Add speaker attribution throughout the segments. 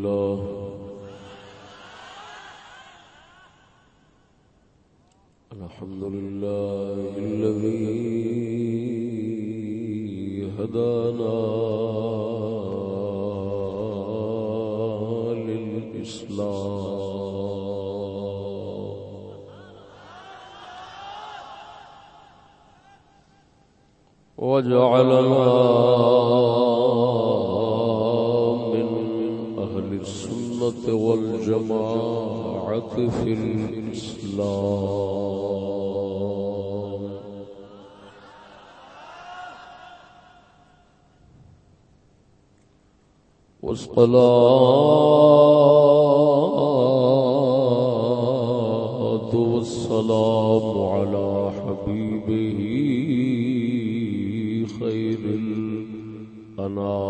Speaker 1: لله الحمد لله الذي هدانا للإسلام. وجعلنا والصلاة والسلام على حبيبه خير الأنام.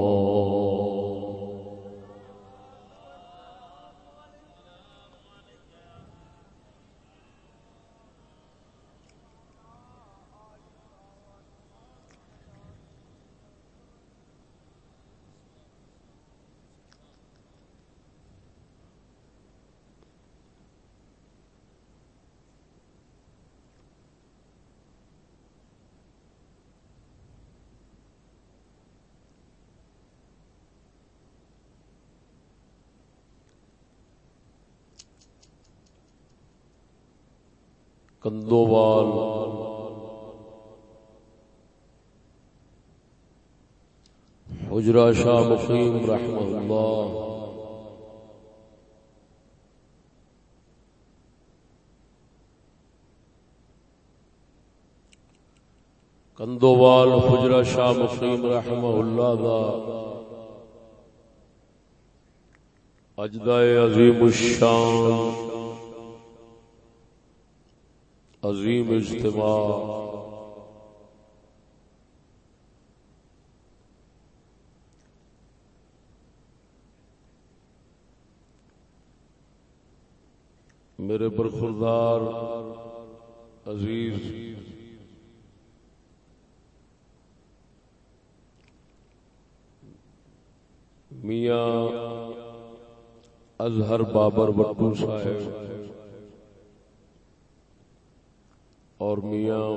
Speaker 1: حجرہ شاہ مقیم رحمہ اللہ۔ کندووال حجرہ شاہ مقیم رحمہ اللہ دا اجدائے عظیم الشان، عظیم اجتماع۔ میرے برخوردار عزیز۔ میاں اظہر بابر بٹو صاحب۔ اور میاں،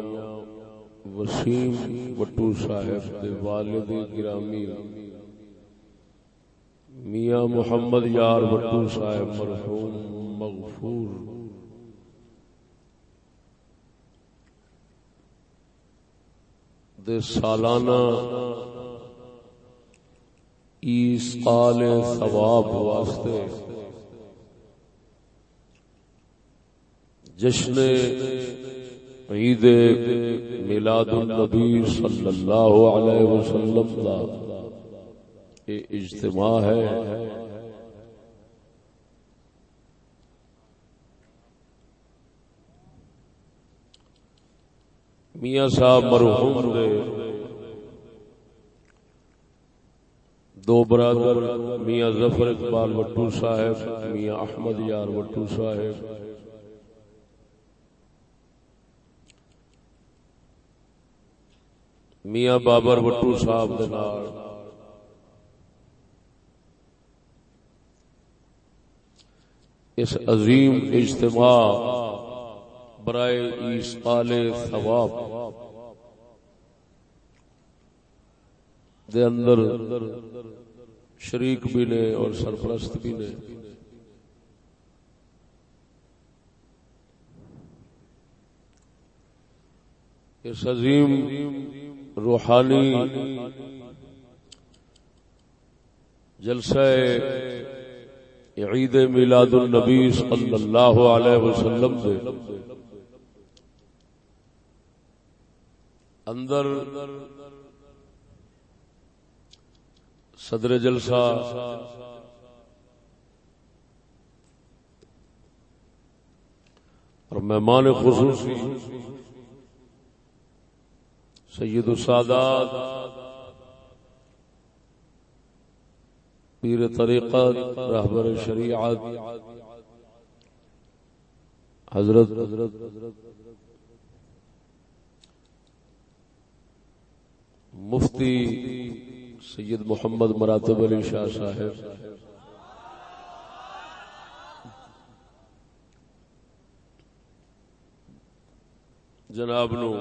Speaker 1: وسیم وٹو صاحب دے والد گرامی۔ میاں محمد یار وٹو صاحب مرحوم۔ مغفور۔ دے سالانہ ایس قال ثواب واسطے جشن عید میلاد النبی صلی اللہ علیہ وسلم کا اجتماع ہے۔ میاں صاحب مرحوم دے۔ دو برادر، میاں ظفر اقبال وٹو صاحب، میاں احمد یار وٹو صاحب۔ میاں بابر وٹو صاحب دے نال۔ اس عظیم اجتماع برائے ایسقال ثواب دے اندر شریک بھی نے اور سرپرست بھی نے۔ اس عظیم روحانی جلسہ عید میلاد النبی صلی اللہ علیہ وسلم دے۔ اندر صدر جلسہ اور مہمان خصوصی سید السادات پیر طریقت رہبر شریعت حضرت حضرت حضرت مفتی سید محمد مراتب علی شاہ صاحب۔ جناب نو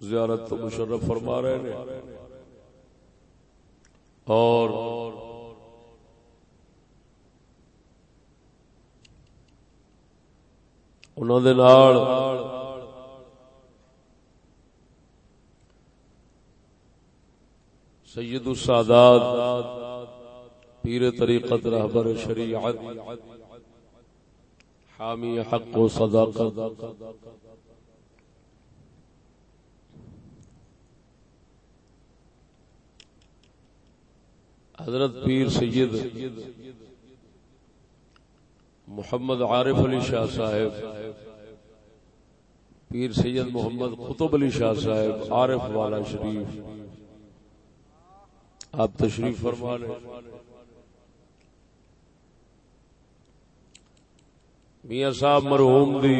Speaker 1: زیارت مشرف فرما رہے ہیں اور انہوں نے سید السادات، پیر طریقت رہبر شریعت، حامی حق و صداقت۔ حضرت پیر سید محمد عارف علی شاہ صاحب، پیر سید محمد قطب علی شاہ صاحب، عارف والا شریف۔ آپ تشریف فرما لیں۔ میاں صاحب مرحوم دی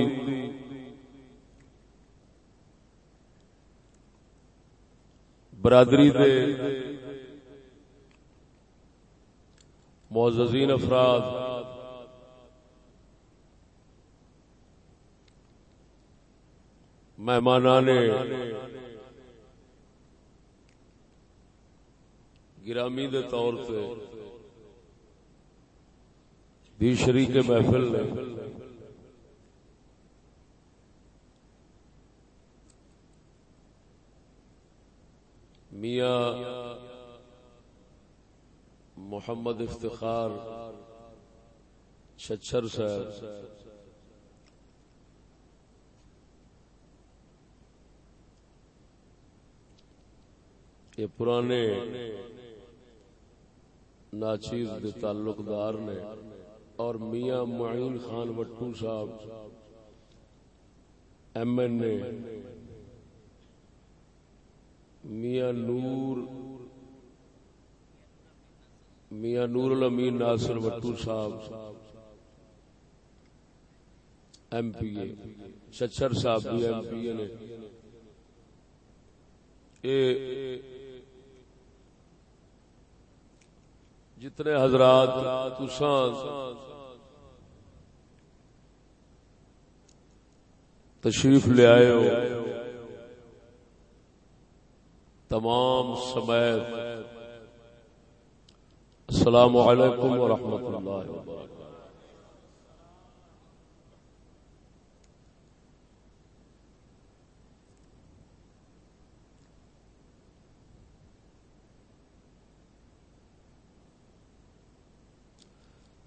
Speaker 1: برادری دے معززین افراد مہمان نے گرامی دے طور پہ بھی شریک محفل نے میاں محمد افتخار چھچر صاحب یہ پرانے ناچیز دے تعلق دار نے۔ اور میاں معین خان وٹو صاحب، ایم این اے۔ میاں نور میاں نور الامین ناصر وٹو صاحب، ایم پی اے۔ چچر صاحب بھی ایم پی اے نے۔ جتنے حضرات تشریف لے آئے ہو تمام سمیت السلام علیکم ورحمۃ اللہ وبرکاتہ۔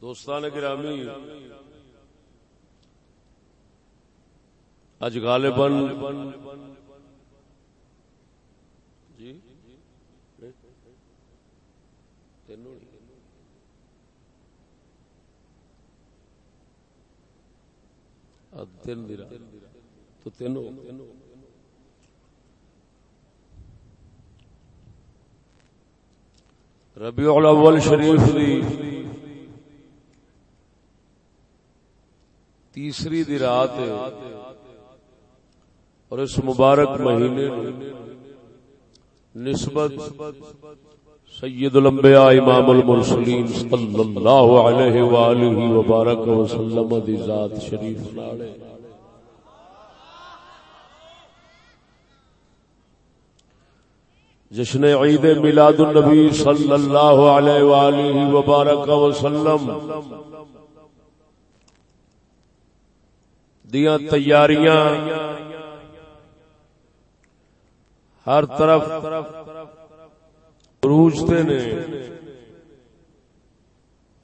Speaker 1: دوستان گرامی اج غالباً جی؟ تین تو تینوں۔ ربیع الاول شریف دی تیسری دی رات اور اس مبارک مہینے نسبت سید الانبیاء امام المرسلین صلی اللہ علیہ وآلہ وبارک وسلم دی ذات شریف نالے جشن عید میلاد النبی صلی اللہ علیہ وآلہ وبارک وسلم دیاں تیاریاں۔ ہر طرف روجتے نے۔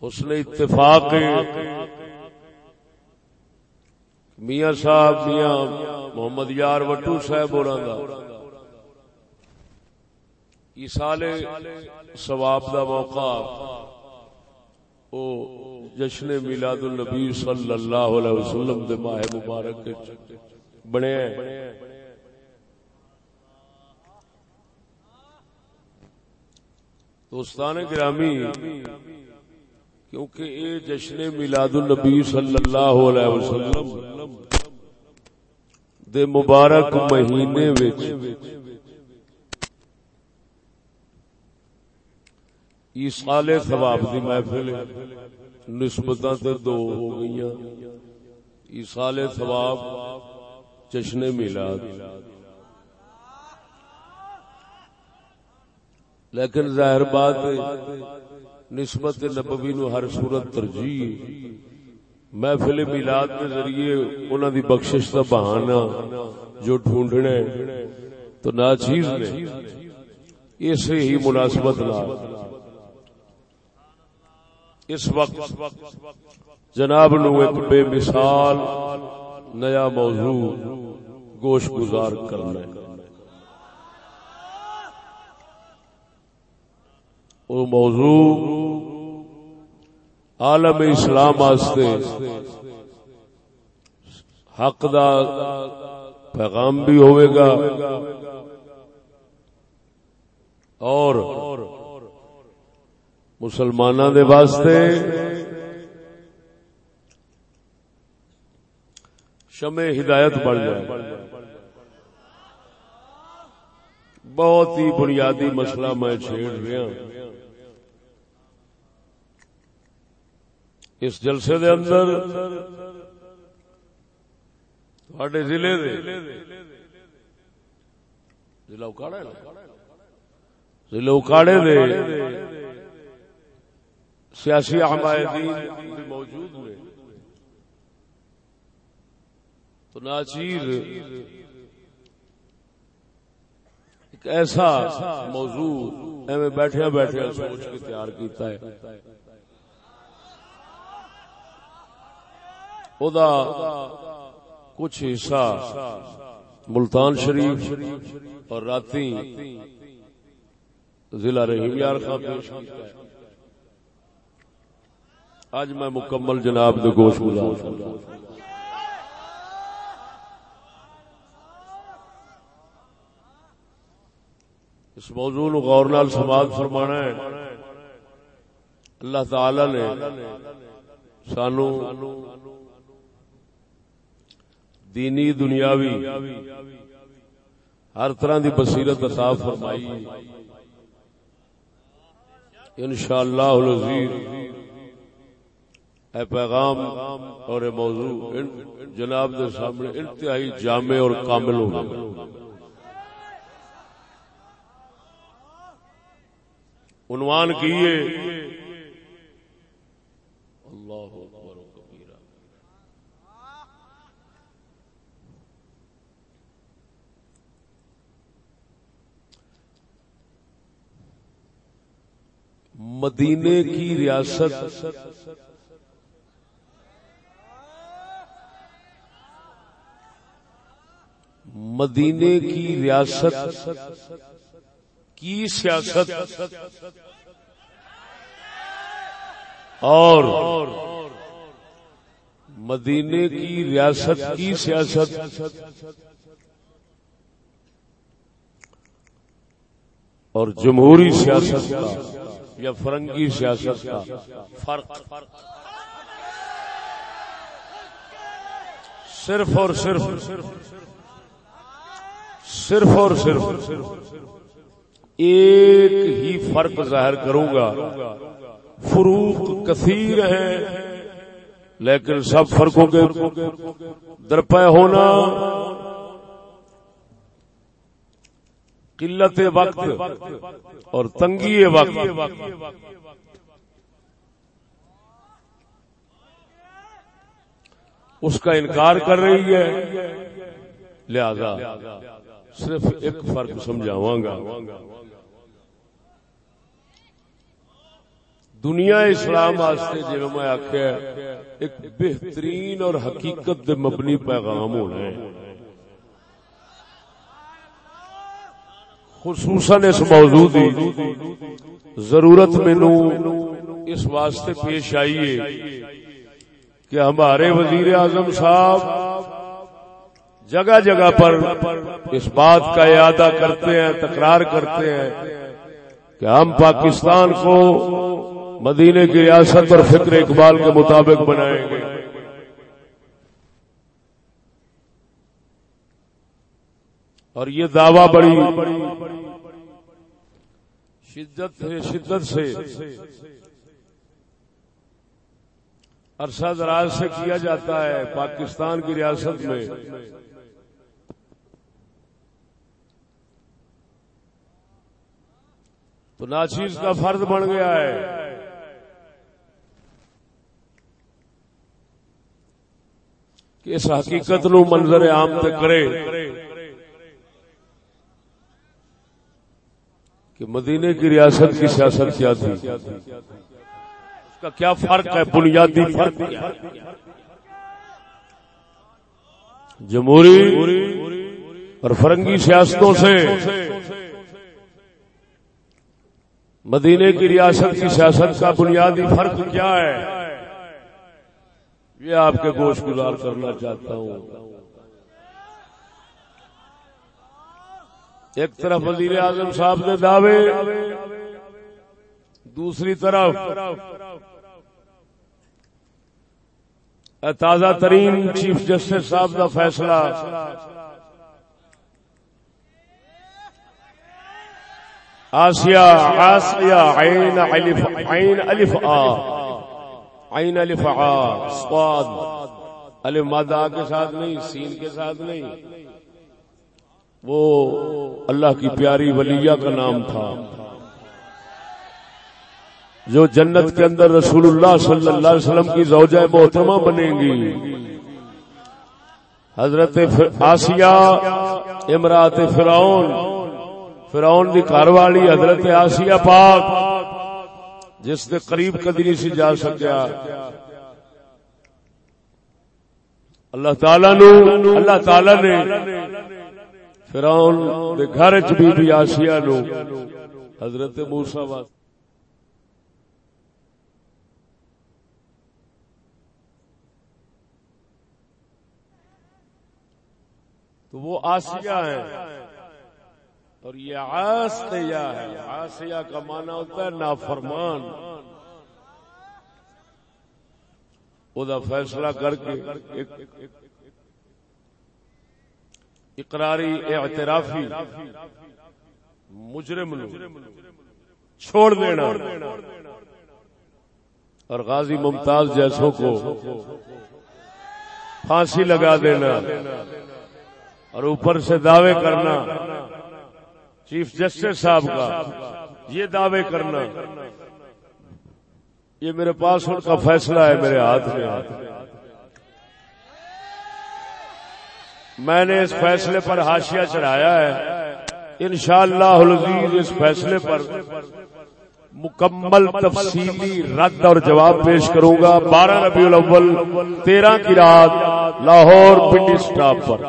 Speaker 1: اس نے اتفاق میاں صاحب میاں محمد یار وٹو صاحب اور سال ثواب دا موقع۔ او جشن میلاد النبی صلی اللہ علیہ وسلم دے ماہ مبارک بنے دوستان گرامی، کیونکہ اے جشن میلاد النبی صلی اللہ علیہ وسلم دے مبارک مہینے وچ ایسال ثواب دی محفل نسبتاں تے دو ہو گئیاں۔ ایسال ثواب جشن میلاد۔ لیکن ظاہر بات نسبت نبوی نو ہر صورت ترجیح محفل میلاد کے ذریعے انہوں دی بخشش کا بہانا جو ڈھونڈنے تو ناچیز نے اسے ہی مناسبت لا۔ اس وقت جناب نو ایک بے مثال نیا موضوع گوش گزار کرنا ہے۔ وہ موضوع عالم اسلام واسطے حق دا پیغام بھی ہوئے گا اور مسلمانوں دے واسطے۔ شمع ہدایت بڑھ جائے۔ بہت ہی بنیادی مسئلہ میں چھیڑ رہا اس جلسے دے اندر تھوڑے ضلع ضلع اکاڑے ضلع اکاڑے دے۔ سیاسی حمایتی موجود ہوئے۔ تو ناچیر ایک ایسا موضوع ایویں بیٹھے بیٹھے سوچ کے تیار کیتا ہے۔ خدا کچھ حصہ ملتان شریف اور راتی ضلع رحیم یار خان پیش کیتا ہے۔ اج میں مکمل جناب دے گوش گزار اس موضوع نو غور نال سماعت فرمانا ہے۔ اللہ تعالی نے سانو دینی دنیاوی ہر طرح دی بصیرت عطا فرمائی۔ انشاءاللہ العزیز۔ اے پیغام اور اے موضوع جناب دے سامنے انتہائی جامع اور کامل ہو عنوان کیے اللہ مدینے کی ریاست مدینے کی ریاست کی سیاست اور مدینے کی ریاست کی سیاست اور جمہوری سیاست کا یا فرنگی سیاست کا فرق صرف اور صرف صرف اور صرف ایک ہی فرق ظاہر کروں گا۔ فروق کثیر ہے، لیکن سب فرقوں کے درپے ہونا۔ قلت وقت اور تنگی وقت۔ اس کا انکار کر رہی ہے۔ لہذا صرف ایک فرق سمجھاواں گا۔ دنیا اسلام واسطے جی میں آخیا ایک بہترین اور حقیقت دے مبنی پیغام ہونا ہے۔ خصوصاً اس موضوع دی ضرورت مینو اس واسطے پیش آئی ہے کہ ہمارے وزیر اعظم صاحب جگہ جگہ پر اس بات کا اعادہ کرتے ہیں، تکرار کرتے ہیں کہ ہم پاکستان کو مدینے کی ریاست اور فکر اقبال کے مطابق بنائیں گے۔ اور یہ دعوی بڑی شدت شدت سے عرصہ دراز سے کیا جاتا ہے پاکستان کی ریاست میں۔ تو ناچیز کا فرض بن گیا ہے۔ کہ اس حقیقت نو منظر عام تے کرے۔ کہ مدینے کی ریاست کی سیاست کیا تھی۔ اس کا کیا فرق ہے؟ بنیادی فرق۔ جمہوری اور فرنگی سیاستوں سے۔ مدینے کی ریاست کی سیاست کا بنیادی فرق کیا ہے؟ یہ آپ کے گوشت گزار کرنا چاہتا ہوں۔ ایک طرف وزیر اعظم صاحب نے دعوے، دوسری طرف تازہ ترین چیف جسٹس صاحب کا فیصلہ۔ آسیا آسیا عین الف عین الف آ۔ عین الف آ، سواد۔ الف مادہ کے ساتھ نہیں، سین کے ساتھ نہیں۔ وہ اللہ کی پیاری ولیہ کا نام تھا۔ جو جنت کے اندر رسول اللہ صلی اللہ علیہ وسلم کی زوجہ محترمہ بنیں گی۔ حضرت آسیہ، امرات فرعون۔ فرعون کی گھر والی حضرت آسیہ پاک، جس کے قریب کدی نہیں سی جا سکیا۔ اللہ تعالی نو، اللہ تعالی نے فرعون دے گھر چ بی بی آسیہ نو، حضرت موسی واسطے۔ تو وہ آسیہ ہے۔ اور یہ آسیہ ہے آسیہ کا معنی ہوتا ہے نافرمان۔ وہ فیصلہ کر کے اقراری اعترافی مجرم چھوڑ دینا اور غازی ممتاز جیسوں کو پھانسی لگا دینا اور اوپر سے دعوے کرنا۔ چیف جسٹس صاحب کا۔ یہ دعوے کرنا۔ یہ میرے پاس ان کا فیصلہ ہے میرے ہاتھ میں۔ میں نے اس فیصلے پر ہاشیا چڑھایا ہے۔ انشاءاللہ اللہ اس فیصلے پر مکمل تفصیلی رد اور جواب پیش کروں گا۔ بارہ ربیع الاول، تیرہ کی رات، لاہور پنڈی اسٹاپ پر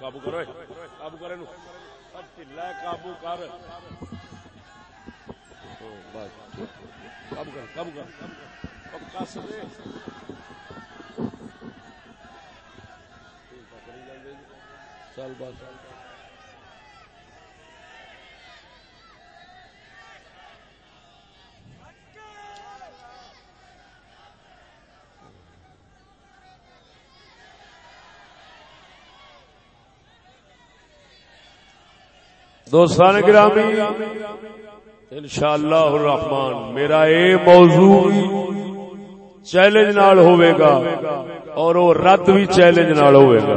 Speaker 1: قابو کرو قابو کرے نو قابو کر قابو کر قابو کر چل بس دوستان گرامی انشاءاللہ الرحمن، میرا اے موضوع چیلنج نال ہوئے گا اور وہ رد بھی چیلنج نال ہوئے گا۔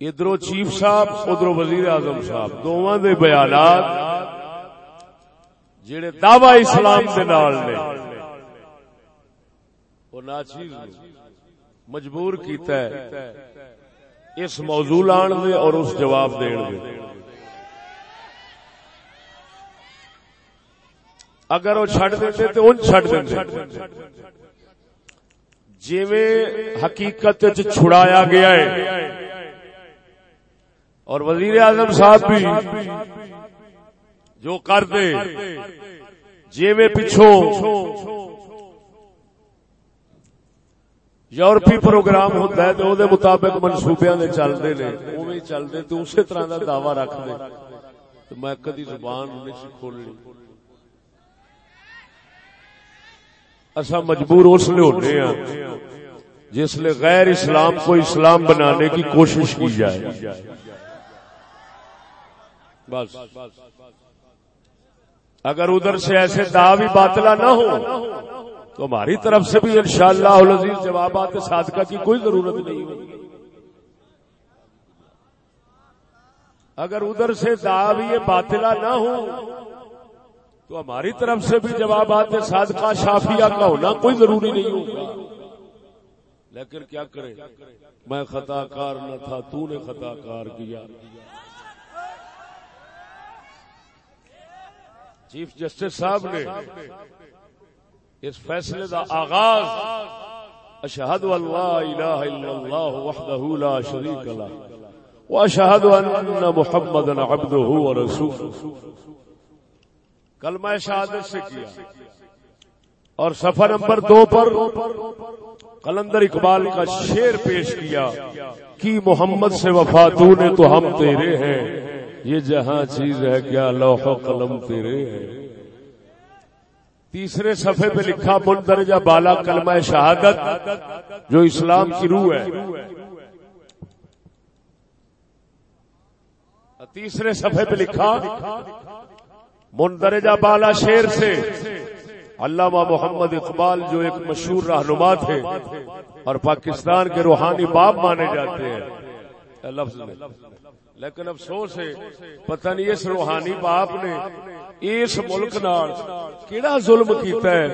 Speaker 1: ادھر چیف صاحب ادھر وزیر اعظم صاحب، دونوں دے بیانات جڑے دعوی اسلام دے نال نے۔ وہ ناچیز مجبور کیتا ہے اس موضوع لان دے اور اس جواب دین دے۔ اگر وہ چھڑ دیتے تو ان چھڑ دیتے جیویں حقیقت چھڑایا گیا ہے۔ اور وزیر اعظم صاحب بھی جو کر دے۔ جی میں پچھو یورپی پروگرام ہوتا ہے تو مطابق منصوبے نے چلتے نے اوی چلتے تو اسی طرح کا دعوی رکھ دے تو میں کدی زبان نہیں کھولنی اصا مجبور اس لیے ہونے ہاں جس لیے غیر اسلام کو اسلام بنانے کی کوشش کی جائے بس اگر ادھر سے ایسے دعوی باطلا نہ ہو تو ہماری طرف سے بھی انشاءاللہ شاء اللہ جوابات صادقہ کی کوئی ضرورت نہیں ہوگی۔ اگر ادھر سے دعوی باطلا نہ ہو، تو ہماری طرف سے بھی جوابات صادقہ شافیہ کا ہونا کوئی ضروری نہیں ہوگا۔ لیکن کیا کرے؟ میں خطا کار نہ تھا، تو نے خطا کار کیا۔ چیف جسٹس صاحب نے اس فیصلے دا آغاز، اشہد اللہ الہ الا اللہ وحدہ لا شریک له واشہد ان محمد عبدہ ورسولہ۔ کلمہ شہادت سے کیا۔ اور صفحہ نمبر دو پر قلندر اقبال کا شعر پیش کیا، کی محمد سے وفا تو نے تو ہم تیرے ہیں، یہ جہاں چیز ہے، کیا لوح و قلم تیرے ہے تیسرے صفحے پہ لکھا درجہ بالا کلمہ شہادت، جو اسلام کی روح ہے۔ تیسرے صفحے پہ لکھا مندرجہ بالا شیر سے۔ علامہ محمد اقبال جو ایک مشہور رہنما تھے اور پاکستان کے روحانی باپ مانے جاتے ہیں۔ لفظ لیکن افسوس ہے، پتہ نہیں اس روحانی باپ نے اس ملک نال کیڑا ظلم کیتا ہے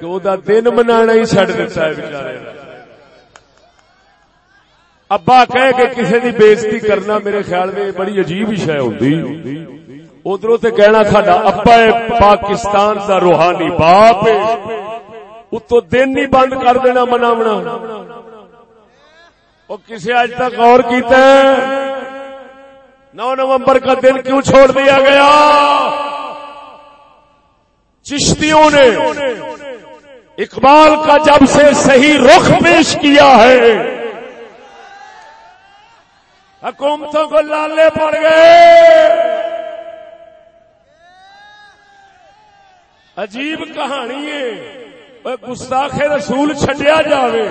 Speaker 1: کہ او دا دن منانا ہی چھڈ دیتا ہے بیچارے ابا کہہ کے کسی دی بےزتی کرنا میرے خیال میں بڑی عجیب شے ہوندی۔ ادھروں تے کہنا ساڈا ابا پاکستان دا روحانی باپ ہے۔ اتو دن ہی بند کر دینا مناونا۔ وہ کسی اج تک غور کیتا ہے؟ نو نومبر کا دن کیوں چھوڑ دیا گیا؟ چشتیوں نے اقبال کا جب سے صحیح رخ پیش کیا ہے، حکومتوں کو لالے پڑ گئے۔ عجیب کہانی ہے گستاخ رسول چڈیا جاوے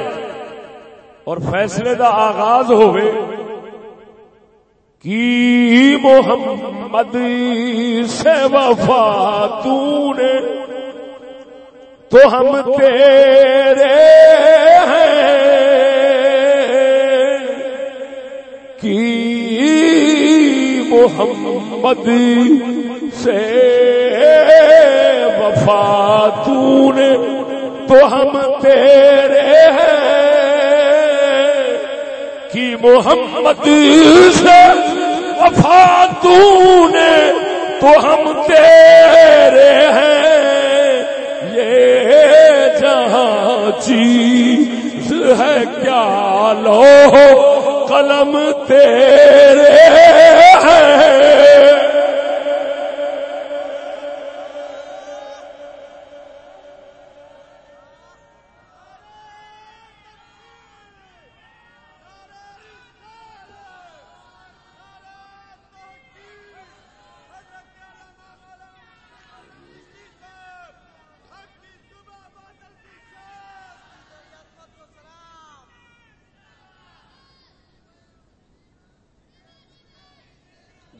Speaker 1: اور فیصلے دا آغاز ہوئے کی محمد سے وفا تو نے تو ہم تیرے ہیں۔ کی محمد سے وفا تو نے تو ہم تیرے ہیں۔ کی محمد سے، وفا تو نے تو ہم تیرے ہیں۔ یہ جہاں چیز ہے، کیا لو قلم تیرے ہیں؟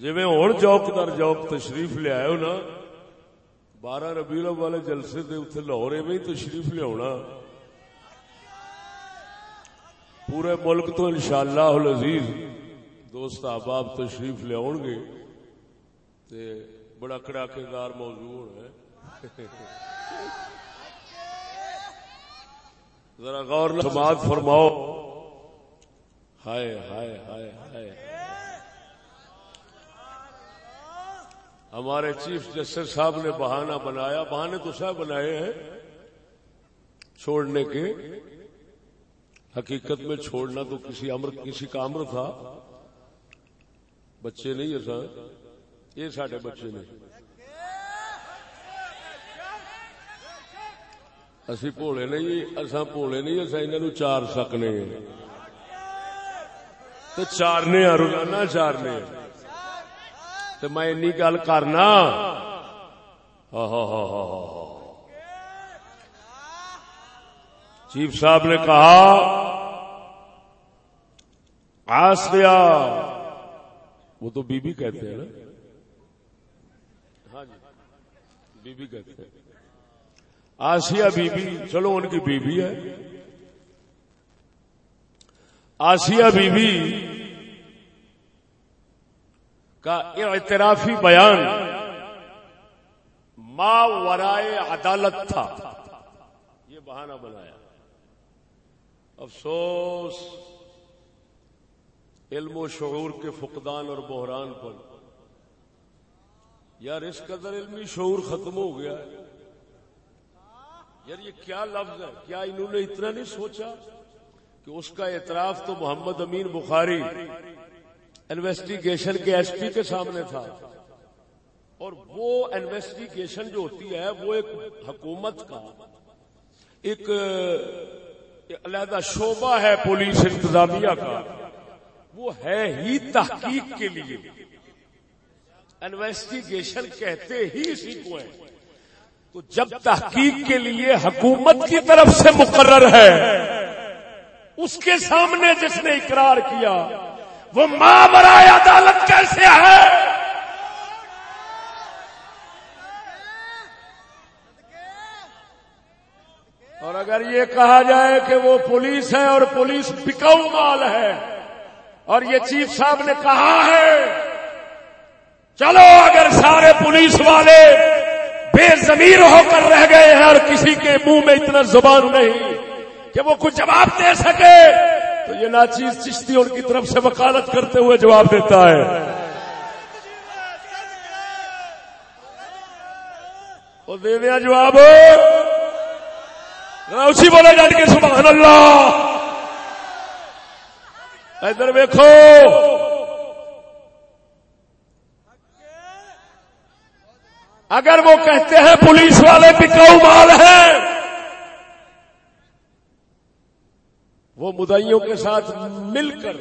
Speaker 1: جی ہوں جوک در جوک تشریف لیا نا بارہ ربی والے جلسے دے اتنے لاہور میں تشریف لیا پورے ملک تو انشاءاللہ العزیز دوست احباب تشریف لیا گے۔ تے بڑا کڑاکے دار موضوع ہونا ذرا غور سماعت فرماؤ۔ ہائے ہائے ہائے ہائے۔ ہمارے چیف جسٹس صاحب نے بہانہ بنایا، بہانے تو سب بنائے ہیں چھوڑنے کے۔ حقیقت میں چھوڑنا تو کسی امر، کسی کا امر تھا۔ بچے نہیں ایسا یہ سارے بچے نہیں۔ اسی بھولے نہیں اصا بھولے نہیں اصا انہوں چار سکنے تو چارنے روزانہ چارنے تو میں این گل کرنا۔ چیف صاحب نے کہا آسیا وہ تو بی بی کہتے ہیں نا۔ ہاں جی بی بی کہتے ہیں۔ آسیا بی بی چلو ان کی بی بی ہے۔ آسیا بی بی کا اعترافی بیان ما ورائے عدالت تھا۔ یہ بہانہ بنایا۔ افسوس، علم و شعور کے فقدان اور بحران پر۔ یار، اس قدر علمی شعور ختم ہو گیا۔ ہے یار، یہ کیا لفظ ہے؟ کیا انہوں نے اتنا نہیں سوچا کہ اس کا اعتراف تو محمد امین بخاری انویسٹیگیشن کے ایس پی کے سامنے تھا۔ اور وہ انویسٹیگیشن جو ہوتی ہے، وہ ایک حکومت کا ایک، علیحدہ شعبہ ہے پولیس انتظامیہ کا۔ وہ ہے ہی تحقیق کے لیے۔ انویسٹیگیشن کہتے ہی اسی کو ہے تو جب تحقیق کے لیے حکومت کی طرف سے مقرر ہے، اس کے سامنے جس نے اقرار کیا وہ ماں برائے عدالت کیسے ہے؟ اور اگر یہ کہا جائے کہ وہ پولیس ہے اور پولیس بکاؤ مال ہے، اور یہ چیف صاحب نے کہا ہے، چلو اگر سارے پولیس والے بے زمیر ہو کر رہ گئے ہیں اور کسی کے منہ میں اتنا زبان نہیں کہ وہ کچھ جواب دے سکے تو یہ ناچیز چشتی ان کی طرف سے وکالت کرتے ہوئے جواب دیتا ہے۔ وہ دے دیا جواب۔ اسی بولے جان کے سبحان اللہ۔ ادھر ویکو اگر وہ کہتے ہیں پولیس والے بکاؤ مال ہیں وہ مدائیوں کے ساتھ مل کر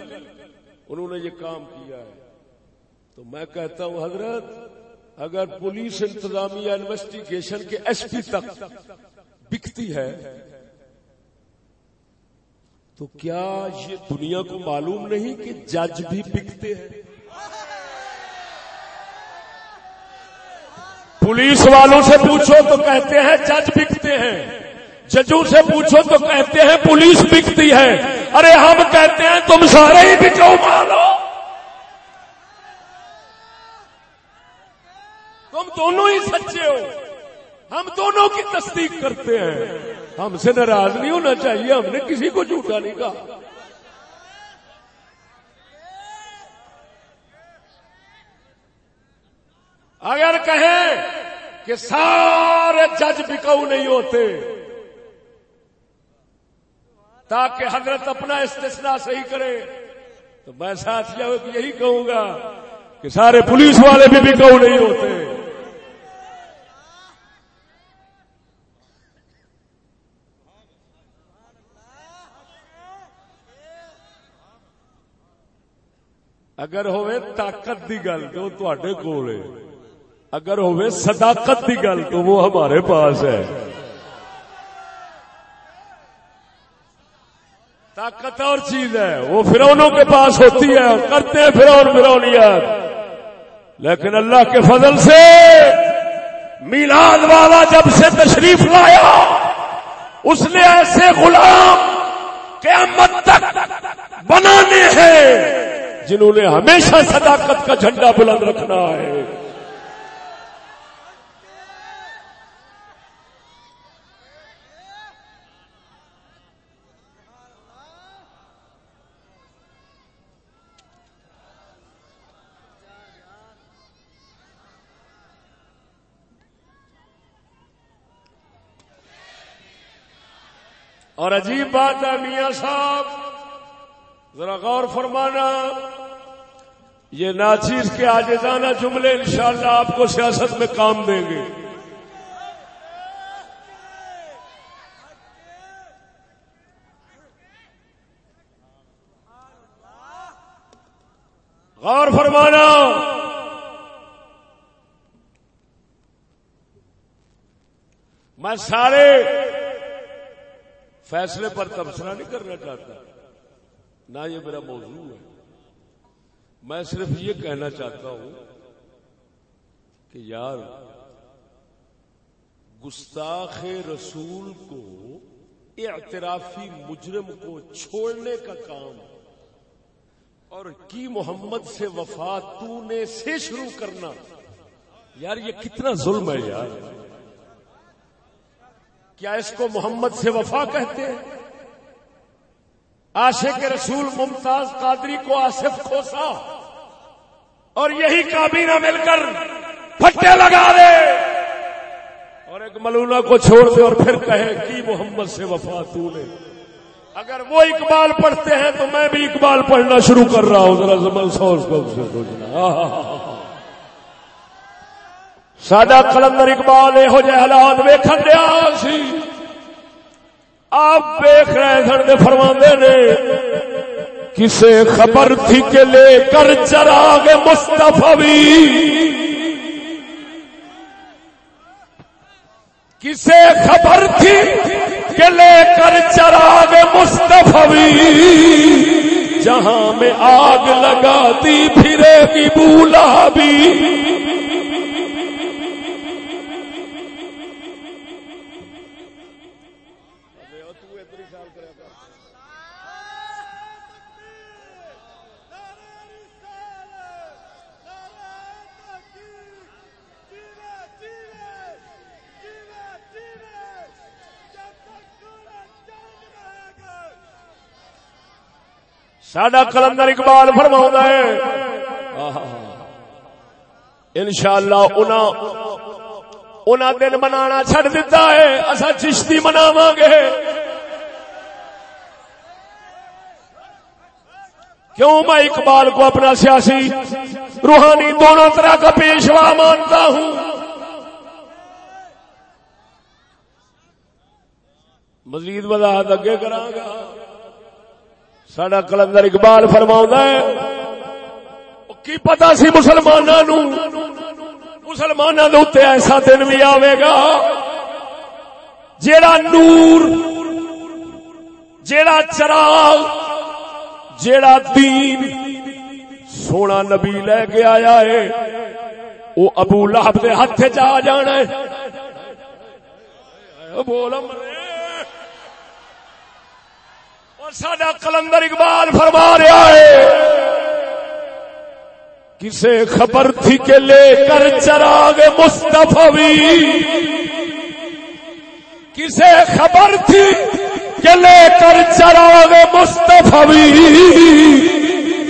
Speaker 1: انہوں نے یہ کام کیا ہے۔ تو میں کہتا ہوں، حضرت، اگر پولیس انتظامیہ انویسٹیگیشن کے ایس پی تک بکتی ہے، تو کیا یہ دنیا کو معلوم نہیں کہ جج بھی بکتے ہیں؟ پولیس والوں سے پوچھو تو کہتے ہیں، جج بکتے ہیں۔ ججوں سے پوچھو تو کہتے ہیں پولیس بکتی ہے۔ ارے ہم کہتے ہیں تم سارے ہی بکو مانو تم دونوں ہی سچے ہو۔ ہم دونوں کی تصدیق کرتے ہیں۔ ہم سے ناراض نہیں ہونا چاہیے۔ ہم نے کسی کو جھوٹا نہیں کہا۔ اگر کہیں کہ سارے جج بکاؤ نہیں ہوتے تاکہ حضرت اپنا استثناء صحیح کرے۔ تو میں ساتھ یہی کہوں گا کہ سارے پولیس والے بھی بکاؤ نہیں ہوتے۔ اگر ہوئے طاقت دی گل تو تے کول اگر ہوئے صداقت دی گل تو وہ ہمارے پاس ہے۔ طاقت اور چیز ہے۔ وہ فرونوں کے پاس ہوتی ہے۔ کرتے ہیں فرون فرونیات لیکن اللہ کے فضل سے میلاد والا جب سے تشریف لایا، اس نے ایسے غلام قیامت تک بنانے ہیں جنہوں نے ہمیشہ صداقت کا جھنڈا بلند رکھنا ہے۔ اور عجیب بات ہے میاں صاحب، ذرا غور فرمانا، یہ ناچیز کے آجزانہ جملے انشاءاللہ آپ کو سیاست میں کام دیں گے۔ غور فرمانا، میں سارے فیصلے پر تبصرہ نہیں کرنا چاہتا۔ نہ یہ میرا موضوع ہے۔ میں صرف یہ کہنا چاہتا ہوں کہ یار، گستاخ رسول کو اعترافی مجرم کو چھوڑنے کا کام اور کی محمد سے وفا تو نے سے شروع کرنا۔ یار، یہ کتنا ظلم ہے یار۔ کیا اس کو محمد سے وفا کہتے ہیں؟ آشے کے رسول ممتاز قادری کو آصف کھوسا اور یہی کابینہ مل کر پھٹے لگا دے۔ اور ایک ملونا کو چھوڑ دے اور پھر کہے کہ محمد سے وفا تو نے؟ اگر وہ اقبال پڑھتے ہیں تو میں بھی اقبال پڑھنا شروع کر رہا ہوں۔ ذرا زمن سوچ کو سوچنا سڈا کلندر اقبال یہو جہ حالات ویخن دیا سی۔ آپ ویخ رہے سن فرما نے، کسے خبر تھی کہ لے کر چراغ مستفی کسے خبر تھی کہ لے کر چراغ مستفی جہاں میں آگ لگاتی پھرے گی بولا بھی۔ سڈا کلندر اقبال فرما ہے۔ ان شاء اللہ دن منا چڈ دتا ہے۔ اصا چشتی مناو گے کیوں میں اقبال کو اپنا سیاسی روحانی دونوں طرح کا پیشوا مانتا ہوں؟ مزید وضاحت اگے کرا گا۔ سڈا کلندر اقبال فرما ہے، کی پتا سی مسلمانوں مسلمانوں کے اتنے ایسا دن بھی آئے گا جیڑا نور، جیڑا چراغ، جیڑا دین سونا نبی لے کے آیا ہے وہ ابو لہب کے ہاتھ چ آ جانا ہے۔ بول اور سڈا کلندر اقبال فرما رہا ہے۔ کسے خبر تھی کہ لے کر چراغ مستفی کسے خبر تھی کہ لے کر چراغ مستفی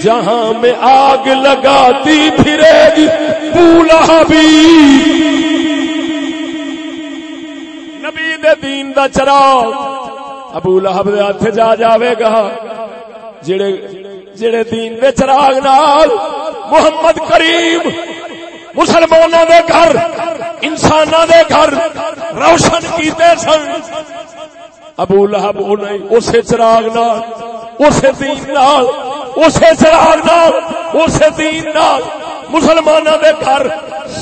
Speaker 1: جہاں میں آگ لگاتی پھرے گی پولا بھی نبی دے دین دا چراغ ابو لہب دے ہاتھ جا جاوے گا۔ جڑے جڑے دین دے چراغ نال محمد کریم مسلمانوں دے گھر انسان دے گھر روشن کیتے سن۔ ابو لہب انہیں اسے چراغ نال اسے دین نال اسے چراغ نال اسے دین نال مسلمانوں دے گھر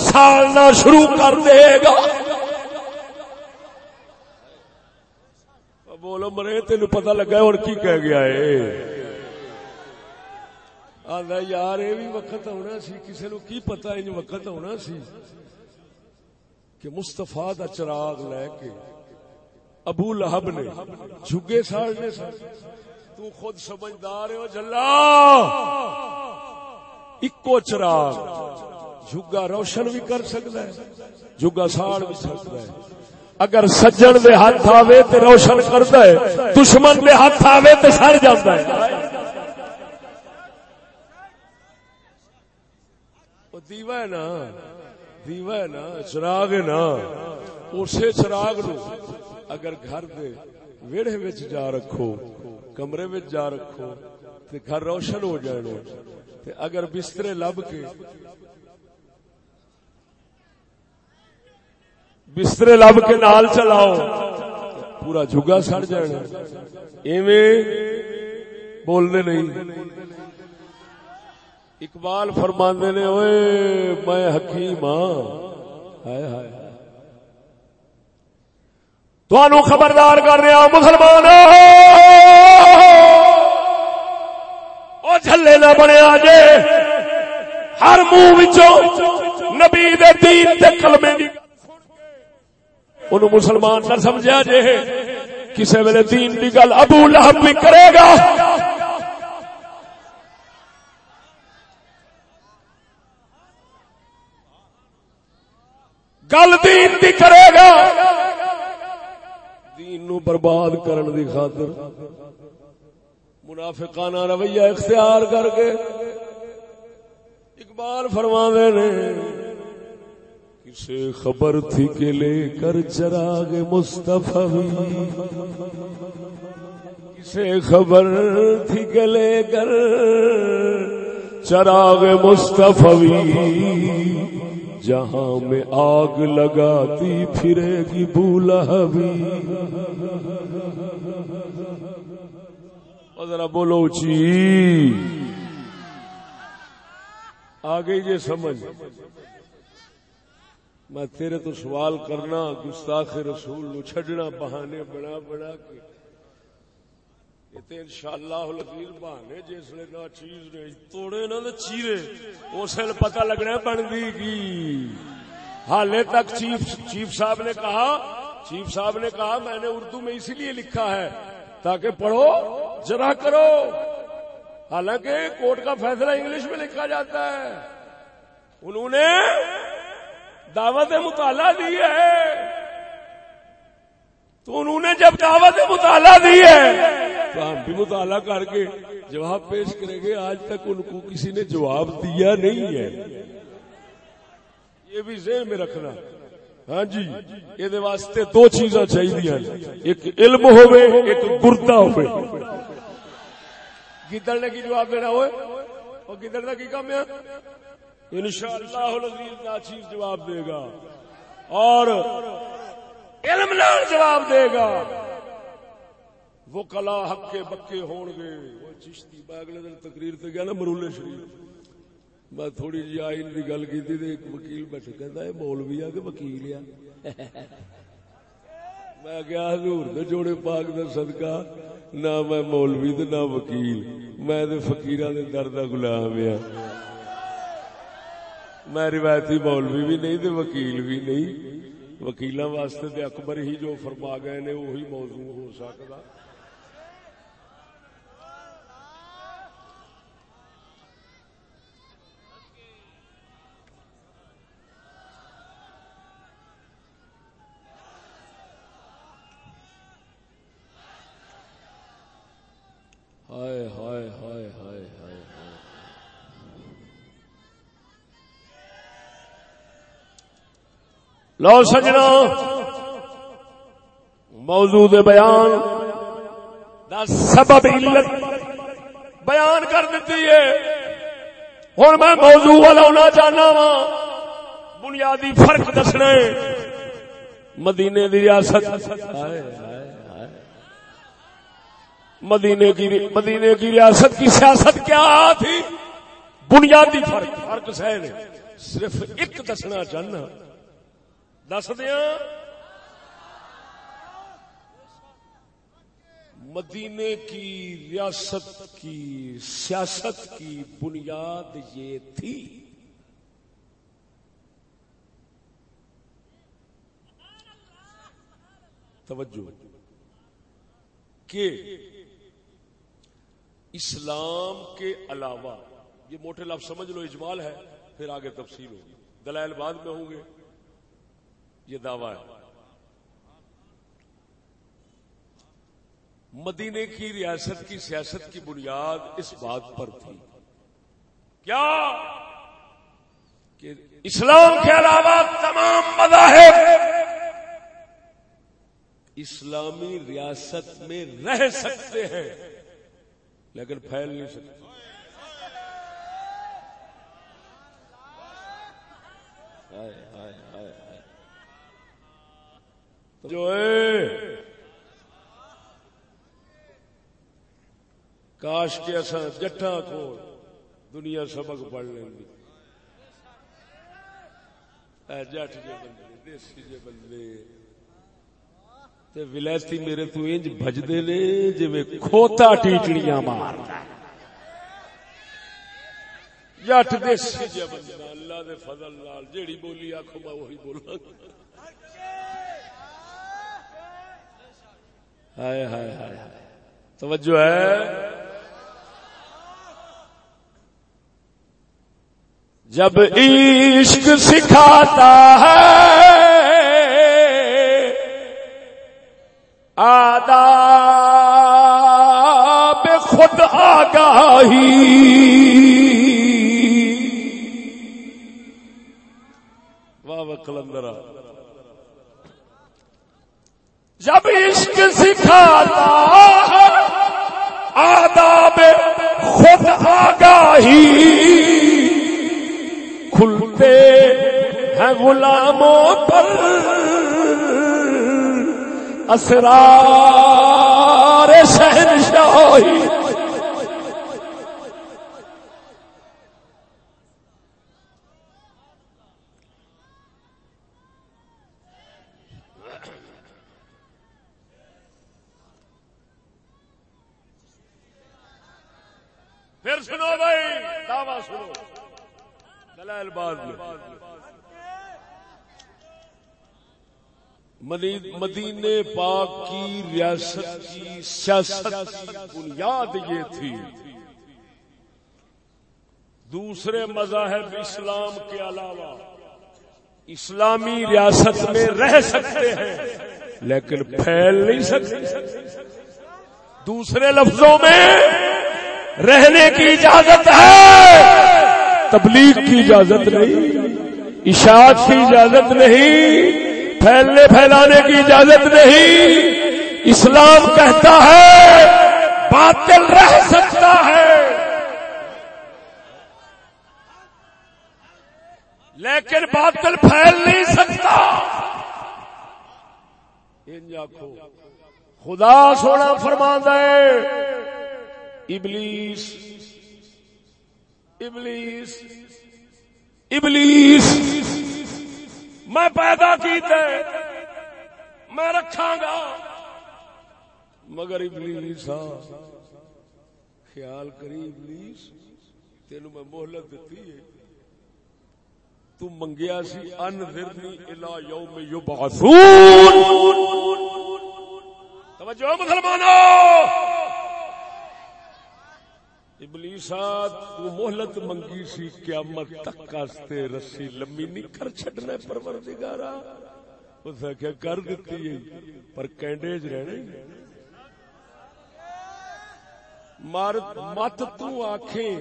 Speaker 1: سالنا شروع کر دے گا۔ بولو، مرے تین پتہ لگا اور کی کہہ گیا ہے۔ آدھا یار یہ بھی وقت آنا سی کسی نو کی پتا ان وقت آنا سی کہ مستفا دا چراغ لے کے ابو لہب نے جھگے ساڑنے سن۔ تو خود سمجھدار ہو جلا اکو چراغ، جھگا روشن بھی کر سکتا ہے، جھگا ساڑ بھی سکتا ہے۔ اگر سجن دے ہاتھ آوے تے روشن کرتا ہے، دشمن دے ہاتھ آوے تے سڑ جاتا ہے۔ دیوا ہے نا دیوا ہے نا، چراغ ہے نا۔ اسی چراغ نو اگر گھر دے ویڑے وچ جا رکھو، کمرے وچ جا رکھو، تے گھر روشن ہو جائے تے اگر بسترے لب کے بسترے لب کے نال چلاؤ، پورا جگا سڑ جانا۔ ایویں بولنے نہیں۔ اقبال فرماندے نے، اوئے، میں حکیم ہاں۔ ہائے ہائے تو خبردار کر رہا ہاں، مسلمان او جھلے نہ بنیا جے ہر منہ نبی دے دین تے کلمے دی انہوں مسلمان نہ سمجھا جے کسے ویلے دین دی گل ابو لہب بھی کرے گا۔ گل دین دی کرے گا۔ دین نو برباد کرن دی خاطر منافقانہ رویہ اختیار کر کے اقبال فرما نے۔ کسے خبر تھی کہ لے کر چراغ مصطفی۔ کسے خبر تھی کہ لے کر چراغ مصطفی۔ جہاں میں آگ لگاتی پھرے گی بولا بھی ذرا بولو چی۔ آگے یہ سمجھ۔ میں تیرے تو سوال کرنا، گستاخ رسول نو چھڈنا، بہانے بنا بنا کے۔ ان شاء اللہ بہانے جسے نہ چیز نے۔ توڑے نہ چیرے، اس پتا لگنا بن بنتی کی۔ حالے تک چیف چیف صاحب نے کہا، چیف صاحب نے کہا، میں نے اردو میں اسی لیے لکھا ہے، تاکہ پڑھو ذرا کرو۔ حالانکہ کورٹ کا فیصلہ انگلش میں لکھا جاتا ہے۔ انہوں نے دعوت مطالعہ دی ہے۔ تو انہوں نے جب دعوت مطالعہ دی ہے، تو ہم بھی مطالعہ کر کے جواب پیش کریں گے۔ آج تک ان کو کسی نے جواب دیا نہیں ہے۔ یہ بھی ذہن میں رکھنا۔ ہاں جی یہ واسطے دو چیزاں چاہیے ایک علم ہوئے ایک گردا ہوئے گدڑ نے کی جواب دینا ہوئے اور گدڑ کا کی کام ہے؟ ان شاء اللہ چیز جواب دے گا اور علم نال جواب دے گا۔ وہ کلا ہکے بکے ہون گے۔ وہ چشتی میں اگلے دن تقریر تے گیا نا مرولے شریف۔ میں تھوڑی جی آئین کی گل کی تھی ایک وکیل بیٹھے کہ مولوی آ کے وکیل آ میں گیا حضور دے جوڑے پاک دا صدقہ، نہ میں مولوی تے نہ وکیل۔ میں تے فقیراں دے در دا غلام ہاں۔ میں روایتی مولوی بھی نہیں تے وکیل بھی نہیں۔ وکیلاں واسطے تے اکبر ہی جو فرما گئے نے، وہی موضوع ہو سکتا ہائے ہائے ہائے ہائے ہائے لو سجنا۔ موضوع بیان دا سبب علت بیان کر دیتی ہے۔ ہوں میں موضوع والا ہونا چاہنا وا۔ بنیادی فرق دسنا مدینے دی ریاست۔ مدینے کی مدینے کی ریاست کی سیاست کیا تھی؟ بنیادی فرق فرق سہ صرف ایک دسنا چاہنا۔ دس دیا مدینے کی ریاست کی سیاست کی بنیاد یہ تھی توجہ کہ اسلام کے علاوہ یہ موٹے لفظ سمجھ لو اجمال ہے پھر آگے تفصیل ہوگی دلائل بعد میں ہوں گے یہ دعویٰ ہے۔ مدینے کی ریاست کی سیاست کی بنیاد اس بات پر تھی۔ کیا؟ کہ اسلام کے علاوہ تمام مذاہب اسلامی ریاست میں رہ سکتے ہیں، لیکن پھیل نہیں سکتے۔ جو ہے. کاش کے اصا جٹا کو دنیا سبق پڑھ لیں گی جٹ جے بندے، دیسی جے بندے. ولائتی میرے تو انج بجدے نے جی کھوتا ٹیٹڑیاں مار جٹ دیسی جی بندہ اللہ دے فضل لال جیڑی بولی آخو میں وہی بولا ہائے ہائے ہائے توجہ ہے۔ جب عشق سکھاتا ہے آداب خود آگاہی۔ واہ واہ جب عشق سکھاتا آداب خود آگاہی۔ کھلتے ہیں غلاموں پر اسرار شہنشاہی پھر سنو بھائی دعوی سنو دلائل بعد میں مدینے پاک کی ریاست کی سیاست کی بنیاد یہ تھی۔ دوسرے مذاہب اسلام کے علاوہ اسلامی ریاست میں رہ سکتے ہیں، لیکن پھیل نہیں سکتے۔ دوسرے لفظوں میں رہنے کی اجازت ہے، تبلیغ کی اجازت نہیں، اشاعت کی اجازت نہیں۔ پھیلنے پھیلانے کی اجازت نہیں۔ اسلام کہتا ہے، باطل رہ سکتا ہے۔ لیکن باطل پھیل نہیں سکتا۔ خدا سونا فرما ہے، ابلیس ابلیس ابلیس۔ میں پیدا کیتے، میں رکھا گا مگر ابلیس ہاں، خیال کری ابلیس تین میں مہلت دیتی ہے۔ تو منگیا سی، ان ذرنی الى یوم یبعثون۔ توجہ مسلمانوں! ابلیسا تو مہلت منگی سی قیامت تک کاستے رسی لمبی نہیں کر چھڈنا پروردگارا اس نے کیا کر دیتی ہے، پر کینڈیج رہنے۔ مار، مت تو آنکھیں،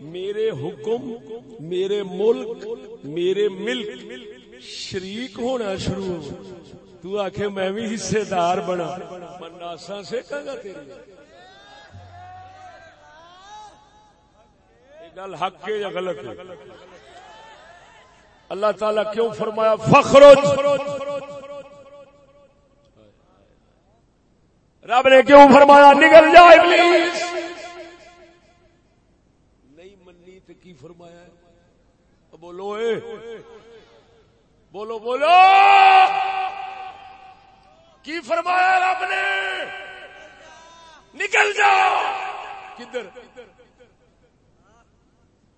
Speaker 1: میرے حکم، میرے ملک میرے ملک شریک ہونا شروع۔ تو آنکھیں میں بھی حصے دار بنا۔ مناسا سے کہا تیری گل حق ہے یا غلط ہے؟ اللہ تعالیٰ کیوں فرمایا فخروج رب نے کیوں فرمایا نکل جا ابلیس! نہیں منی تو کی فرمایا بولو اے! بولو بولو! کی فرمایا رب نے؟ نکل جا! کدھر؟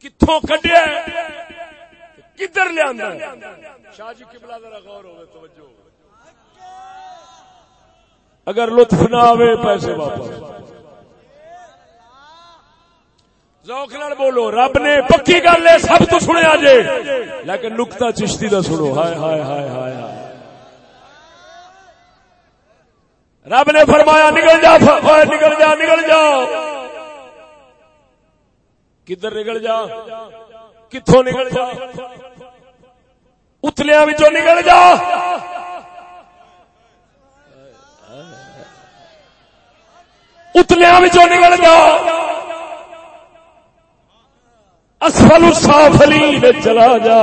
Speaker 1: کتوں کڈیا کدھر لیا شاہ جی کبلا ذرا غور ہوئے توجہ اگر لطف نہ آئے پیسے واپس۔ ذوق نال بولو رب نے پکی گل ہے سب تو سنیا جے۔ لیکن نکتا چشتی دا سنو۔ ہائے ہائے ہائے ہائے ہائے۔ رب نے فرمایا نکل جا نکل جا نکل جا۔ کدھر نکل جا کتوں نکل جا اتلیا نکل جا اتلیا نکل جا اسفل سافلی چلا جا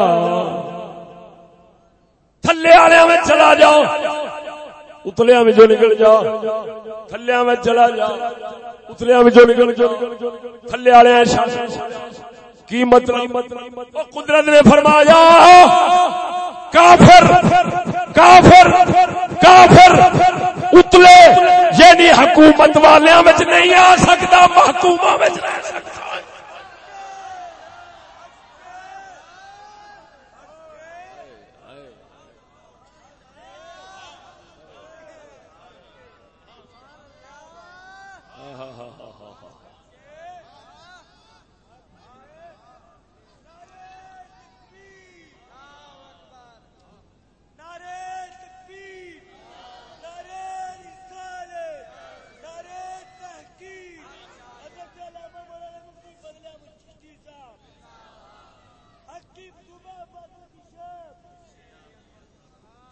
Speaker 1: تھلے والے چلا جا اتلیا نکل جا تھلیا میں چلا جا اتلیا نکل تھلے والے کی مطلب؟ قدرت نے فرمایا، کافر کافر کافر۔ اتلے یعنی حکومت والوں میں نہیں آ سکتا محکومہ میں رہ سکتا۔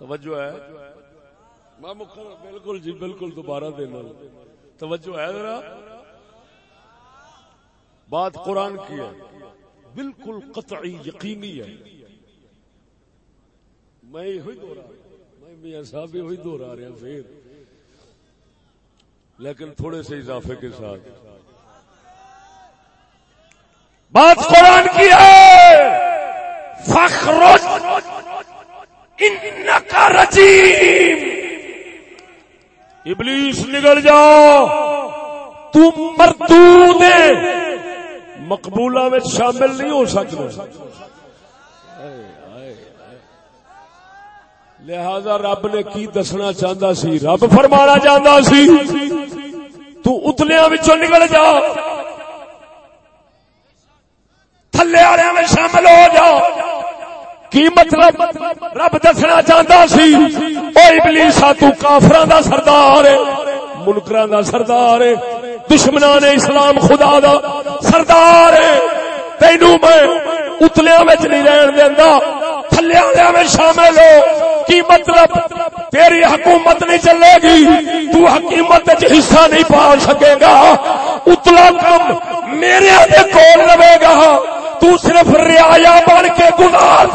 Speaker 1: توجہ ہے؟ میں بالکل جی بالکل دوبارہ دینا۔ توجہ ہے ذرا؟ بات قرآن کی ہے۔ بالکل قطعی یقینی ہے۔ میں یہ دو میں میاں صاحب یہ دو رہا رہا پھر لیکن تھوڑے سے اضافے کے ساتھ۔ بات قرآن کی ہے۔ فخر رجیم۔ ابلیس نکل جاؤ۔ تم مردود مقبولہ میں شامل نہیں ہو سکتا لہذا رب نے کی دسنا چاہتا سی؟ رب فرمانا چاہتا سی، تو نکل جا۔ تھلے والے میں شامل ہو جاؤ کی مطلب رب دسنا چاہتا سی؟ او ابلیسا تو کافراں دا سردار ہے، منکراں دا سردار ہے۔ دشمنان اسلام خدا دا سردار ہے۔ تینو میں اتلیاں وچ نہیں رہن دیندا تھلے والےاں میں شامل ہو۔ کی مطلب؟ تیری حکومت نہیں چلے گی۔ تو حکومت حصہ نہیں پا سکے گا۔ اتلا کم میرے کول رہے گا۔ تو صرف رعایا بن کے گزار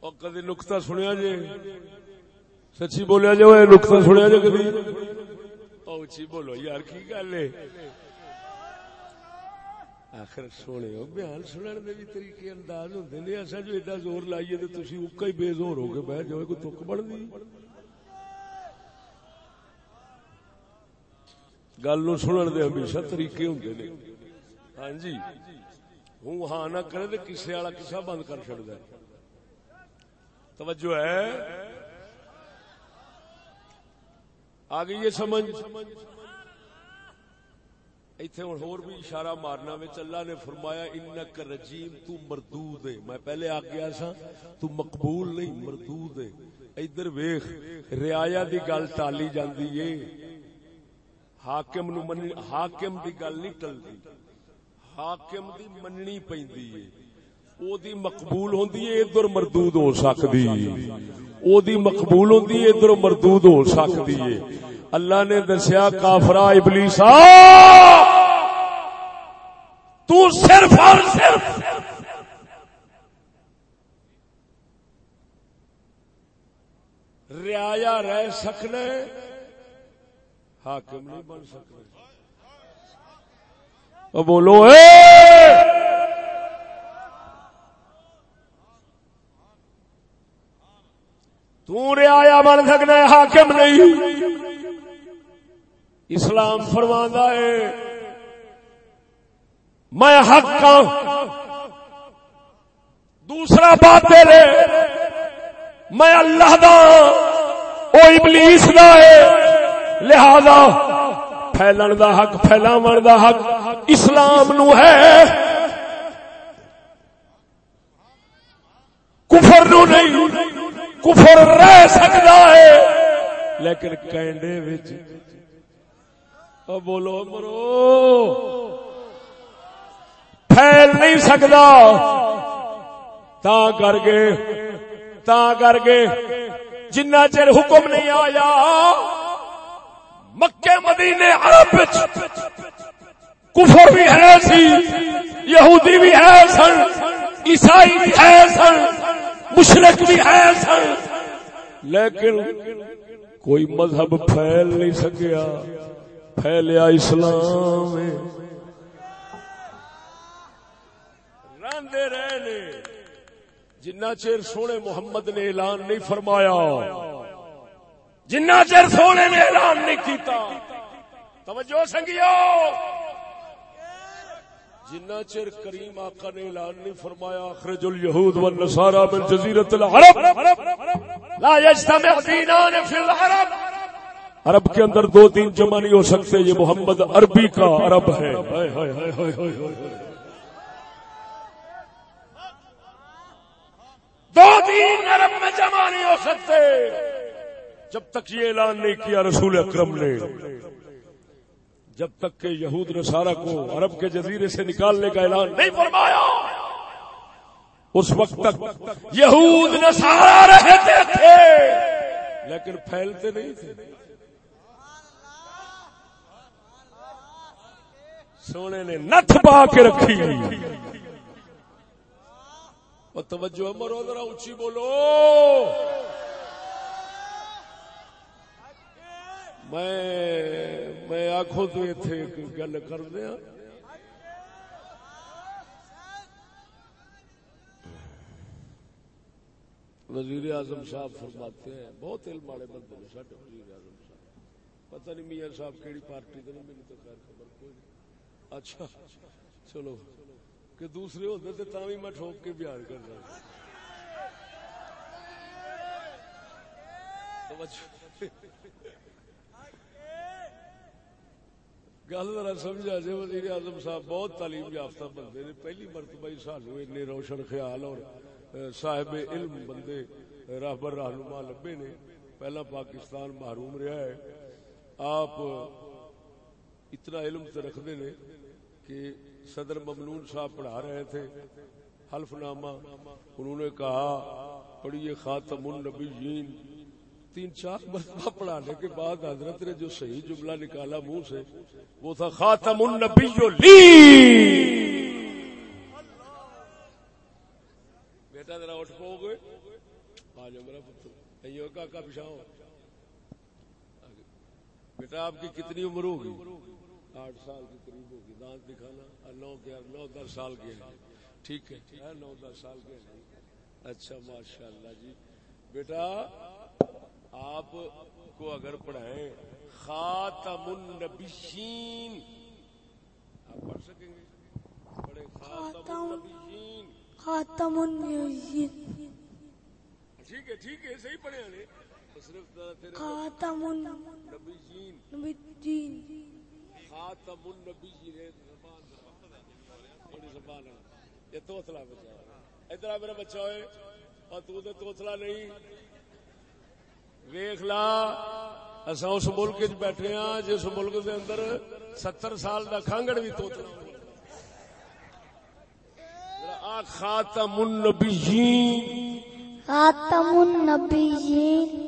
Speaker 1: اور کدی نکتا سنیا جی سچی بولیا جی وہ نکتا سنیا جی کدی؟ اچھی بولو یار، کی گل ہے؟ آخر سونے بیان سنن دے بھی طریقے انداز ہوندے نے۔ اسا جو ایڈا زور لائیے تے تسی اکا ہی بے زور ہو کے بیٹھ جاؤ، کوئی تک بڑھدی گل نو سنن دے ہمیشہ طریقے ہوندے نے۔ ہاں جی۔ ہوں ہاں نہ کرے تے کسے والا کسا بند کر چھڑدا ہے۔ توجہ ہے؟ آ گئی یہ سمجھ۔ ایتھے ہوں ہور بھی اشارہ مارنا وچ اللہ نے فرمایا انک رجیم، تو مردود ہے۔ میں پہلے آ گیا سا تو مقبول نہیں، مردود ہے۔ ادھر ویخ، رعایا دی گل ٹالی جاندی ہے۔ حاکم نو من حاکم دی گل نہیں ٹلدی۔ حاکم دی مننی پیندی ہے۔ او دی مقبول ہوندی ہے ادھر مردود ہو سکدی او دی مقبول ہوندی ہے ادھر مردود ہو سکدی ہے اللہ نے دسیا کافرا ابلیسا تو صرف اور صرف رعایا رہ سکنے حاکم نہیں بن سکنے بولو اے تو رعایا بن سکنا ہے، حاکم نہیں۔ اسلام فرماندا ہے، میں حق ہاں۔ دوسرا بات ہے میں اللہ دا ہاں۔ او ابلیس دا ہے۔ لہذا پھیلن دا حق، پھیلاون دا حق اسلام نو ہے۔ کفر نو نہیں۔ کفر رہ سکتا ہے۔ لیکن کینڈے وچ بولو مرو پھیل نہیں سکتا۔ تا کر کے، تا کر کے جنا چر حکم نہیں آیا مکے مدینے عرب کفر بھی ہے سی، یہودی بھی ہے سن، عیسائی بھی ہے سن۔ مشرق بھی ہے سن لیکن کوئی مذہب پھیل نہیں سکیا۔ پھیلیا اسلام راندے جنا چیر سونے محمد نے اعلان نہیں فرمایا۔ جنا چیر سونے نے اعلان نہیں کیتا۔ توجہ سنگیو۔ جنا چر کریم آقا نے اعلان نہیں فرمایا، اخرج الیہود والنصارى من جزیرۃ العرب. لا یجتمع دینان فی العرب. عرب کے اندر دو دین جمع نہیں ہو سکتے، یہ محمد عربی کا عرب ہے۔ دو دین عرب میں جمع نہیں ہو سکتے۔ جب تک یہ اعلان نہیں کیا رسول اکرم نے۔ جب تک کہ یہود نصارہ کو عرب کے جزیرے سے نکالنے کا اعلان نہیں فرمایا، اس وقت تک یہود نصارہ رہتے تھے، لیکن پھیلتے نہیں تھے۔ سونے نے نت پا کے رکھی۔ توجہ مرو ذرا اچھی بولو۔ میں میں آخو تو اتے گل کر دیا۔ وزیر اعظم صاحب فرماتے ہیں، بہت علم والے بندے نے سارے وزیر اعظم صاحب۔ پتہ نہیں میاں صاحب کہڑی پارٹی کے میری تو خیر خبر کوئی نہیں۔ اچھا چلو، کہ دوسرے ہوتے تو میں ٹھوک کے بیان کر رہا ہوں۔ گل ذرا سمجھا جی وزیر اعظم صاحب بہت تعلیم یافتہ بندے نے پہلی مرتبہ سانو این روشن خیال اور صاحب علم بندے راہبر رہنما لبے نے پہلا پاکستان محروم رہا ہے آپ اتنا علم تو رکھتے نے کہ صدر ممنون صاحب پڑھا رہے تھے حلف نامہ انہوں نے کہا پڑھیے خاتم النبیین تین چار مرتبہ پڑھانے کے بعد حضرت نے جو صحیح جملہ نکالا منہ سے، وہ تھا، خاتم النبی لی۔ بیٹا ذرا اٹھ پاؤ گے۔ آ جاؤ میرا پتر۔ کا کا پچھاؤ بیٹا آپ کی کتنی عمر ہوگی؟ آٹھ سال کے قریب ہوگی۔ دانت دکھانا۔ نو کیا نو دس سال کے ٹھیک ہے۔ نو دس سال کے اچھا ماشاء اللہ جی۔ بیٹا آپ کو اگر پڑھائیں خاتم النبیین۔ آپ پڑھ سکیں گے؟ خاتم النبیین۔
Speaker 2: خاتم النبیین۔
Speaker 1: ٹھیک ہے ٹھیک ہے صحیح پڑھے ہیں
Speaker 2: خاتم النبیین
Speaker 1: خاتم النبیین زبان یہ توتلا بچا ادھر میرا بچہ ہوئے۔ اور تو تو توتلا نہیں۔ ویخ لا اصا اس ملک چ بیٹھے ہاں جس ملک دے اندر ستر سال دا کانگڑ بھی توتلا خاتم النبیین
Speaker 2: خاتم النبیین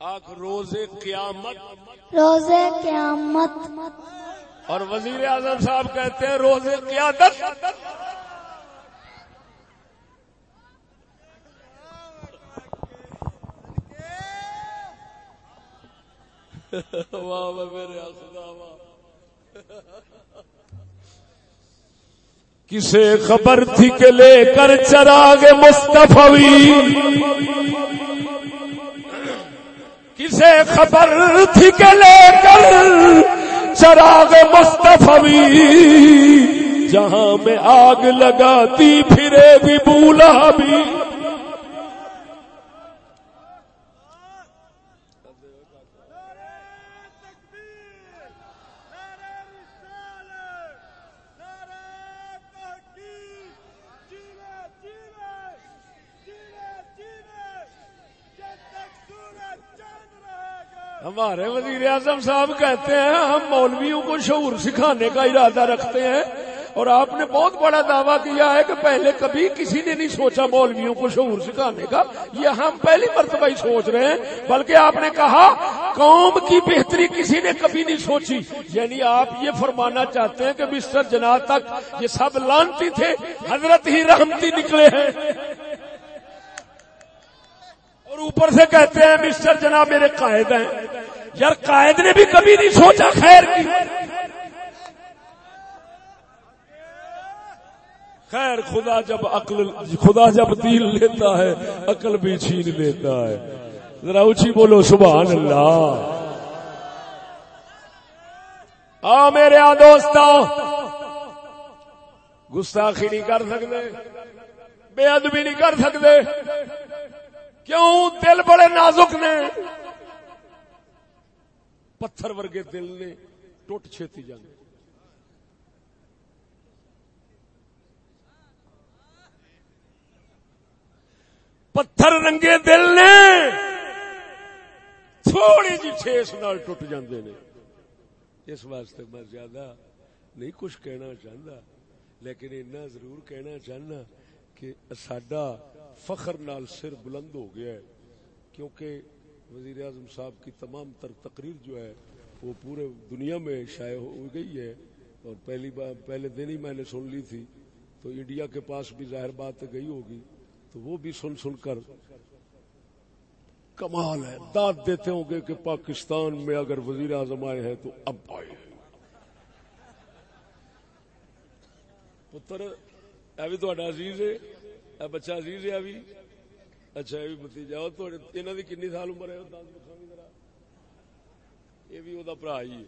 Speaker 1: آخ روز قیامت۔
Speaker 2: روز قیامت۔
Speaker 1: اور وزیر اعظم صاحب کہتے ہیں روز قیادت۔ واہ میرے کسے خبر تھی کہ لے کر چراغ مستفی کسے خبر تھی کہ لے کر چراغ مستفی جہاں میں آگ لگاتی پھرے بھی بولا بھی۔ ہمارے وزیر اعظم صاحب کہتے ہیں، ہم مولویوں کو شعور سکھانے کا ارادہ رکھتے ہیں اور آپ نے بہت بڑا دعویٰ کیا ہے کہ پہلے کبھی کسی نے نہیں سوچا مولویوں کو شعور سکھانے کا، یہ ہم پہلی مرتبہ ہی سوچ رہے ہیں، بلکہ آپ نے کہا، قوم کی بہتری کسی نے کبھی نہیں سوچی۔ یعنی آپ یہ فرمانا چاہتے ہیں کہ مسٹر جنا تک یہ سب لانتی تھے، حضرت ہی رحمتی نکلے ہیں۔ اور اوپر سے کہتے ہیں، مسٹر جناب میرے قائد ہیں۔ یار قائد نے بھی کبھی نہیں سوچا خیر کی۔ خیر خدا جب عقل، خدا جب دل لیتا ہے، عقل بھی چھین لیتا ہے۔ ذرا اچھی بولو، سبحان اللہ۔ آ میرے دوست گستاخی نہیں کر سکتے، بے ادبی نہیں کر سکتے۔ کیوں؟ دل بڑے نازک نے۔ پتھر ورگے دل نے ٹوٹ چھتی جانے پتھر رنگے دل نے تھوڑی جی ٹھیس نال ٹوٹ جاندے نے۔ اس واسطے میں زیادہ نہیں کچھ کہنا چاہتا لیکن اتنا ضرور کہنا چاہنا کہ سڈا فخر نال سر بلند ہو گیا ہے، کیونکہ وزیر اعظم صاحب کی تمام تر تقریر جو ہے، وہ پورے دنیا میں شائع ہو گئی ہے۔ اور پہلی بار پہلے دن ہی میں نے سن لی تھی۔ تو انڈیا کے پاس بھی ظاہر بات گئی ہوگی۔ تو وہ بھی سن سن کر کمال ہے۔ داد دیتے ہوں گے کہ پاکستان میں اگر وزیر اعظم آئے ہیں تو اب آئے پتر ابھی تو عزیز ہے۔ بچہ عزیز ہے ابھی اچھا یہ بھی بتیجا انہوں کی کنی سال عمر ہے یہ بھی وہ برا ہی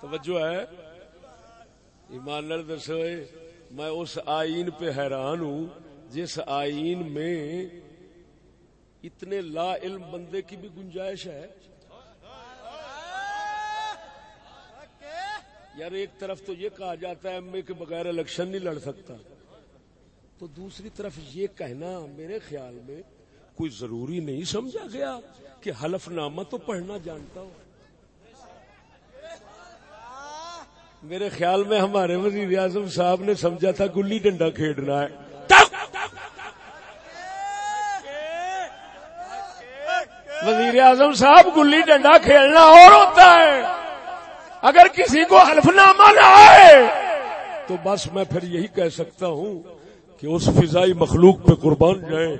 Speaker 1: توجہ ہے۔ ایمان دسو میں اس آئین پہ حیران ہوں، جس آئین میں اتنے لا علم بندے کی بھی گنجائش ہے۔ یار، ایک طرف تو یہ کہا جاتا ہے، ایم اے کے بغیر الیکشن نہیں لڑ سکتا۔ تو دوسری طرف یہ کہنا میرے خیال میں کوئی ضروری نہیں سمجھا گیا کہ حلف نامہ تو پڑھنا جانتا ہو میرے خیال میں ہمارے وزیر اعظم صاحب نے سمجھا تھا گلی ڈنڈا کھیلنا ہے۔ وزیر اعظم صاحب، گلی ڈنڈا کھیلنا اور ہوتا ہے۔ اگر کسی کو حلف نامہ نہ آئے، تو بس میں پھر یہی کہہ سکتا ہوں کہ اس فضائی مخلوق پہ قربان جائیں۔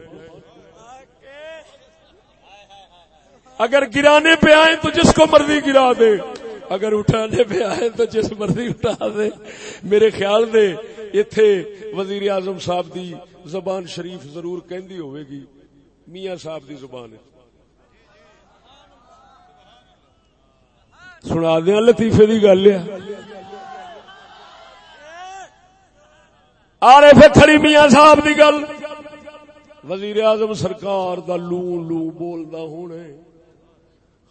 Speaker 1: اگر گرانے پہ آئے تو جس کو مرضی گرا دے۔ اگر اٹھانے پہ آئے تو جس مرضی اٹھا دے۔ میرے خیال دے اتے وزیر اعظم صاحب دی زبان شریف ضرور کہندی ہوئے گی میاں صاحب دی زبان ہے۔ سنا دیا لطیفے دی گل ہے۔ آ رہے کھڑی میاں صاحب دی گل۔ وزیر اعظم سرکار دا لو لو بولدا ہونے۔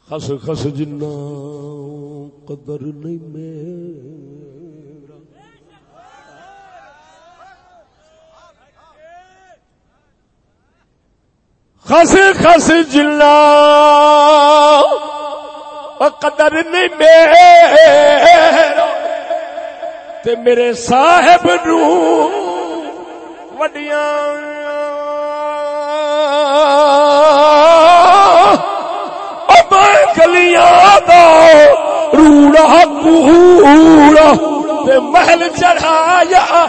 Speaker 1: خس خس جنا قدر نہیں میرا۔ خس خس جنا قدر نہیں میرا۔ تے میرے صاحب نو وڈیاں گلیاں دا روڑا کوڑا تے محل چڑھایا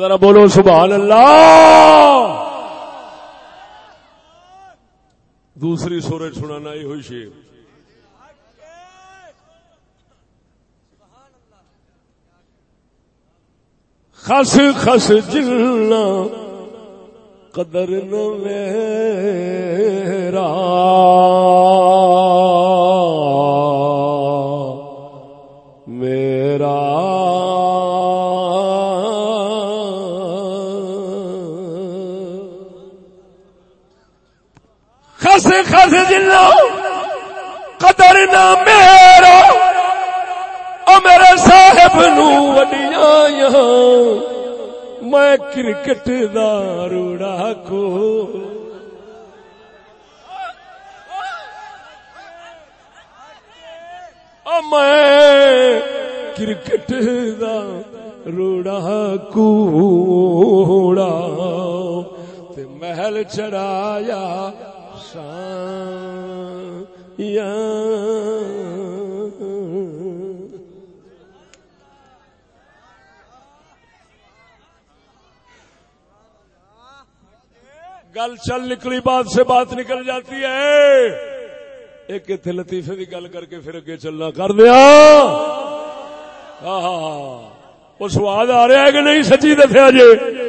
Speaker 1: ذرا بولو سبحان اللہ۔ دوسری سورج سنانا یہ ہوئی شیر خس خس جلنا قدر نہ میرا خس جنا قدر نہ میرا میرے صاحب نو وڈیاں میں کرکٹ داروڑا کو۔ میں کرکٹ دا روڑا کوڑا تے محل چڑھایا۔ گل چل نکلی، بات سے بات نکل جاتی ہے۔ ایک اتنے لطیفے کی گل کر کے پھر اگے چلنا۔ کر دیا۔ ہاں ہاں وہ سواد آ رہا ہے کہ نہیں سچی دسیا جی؟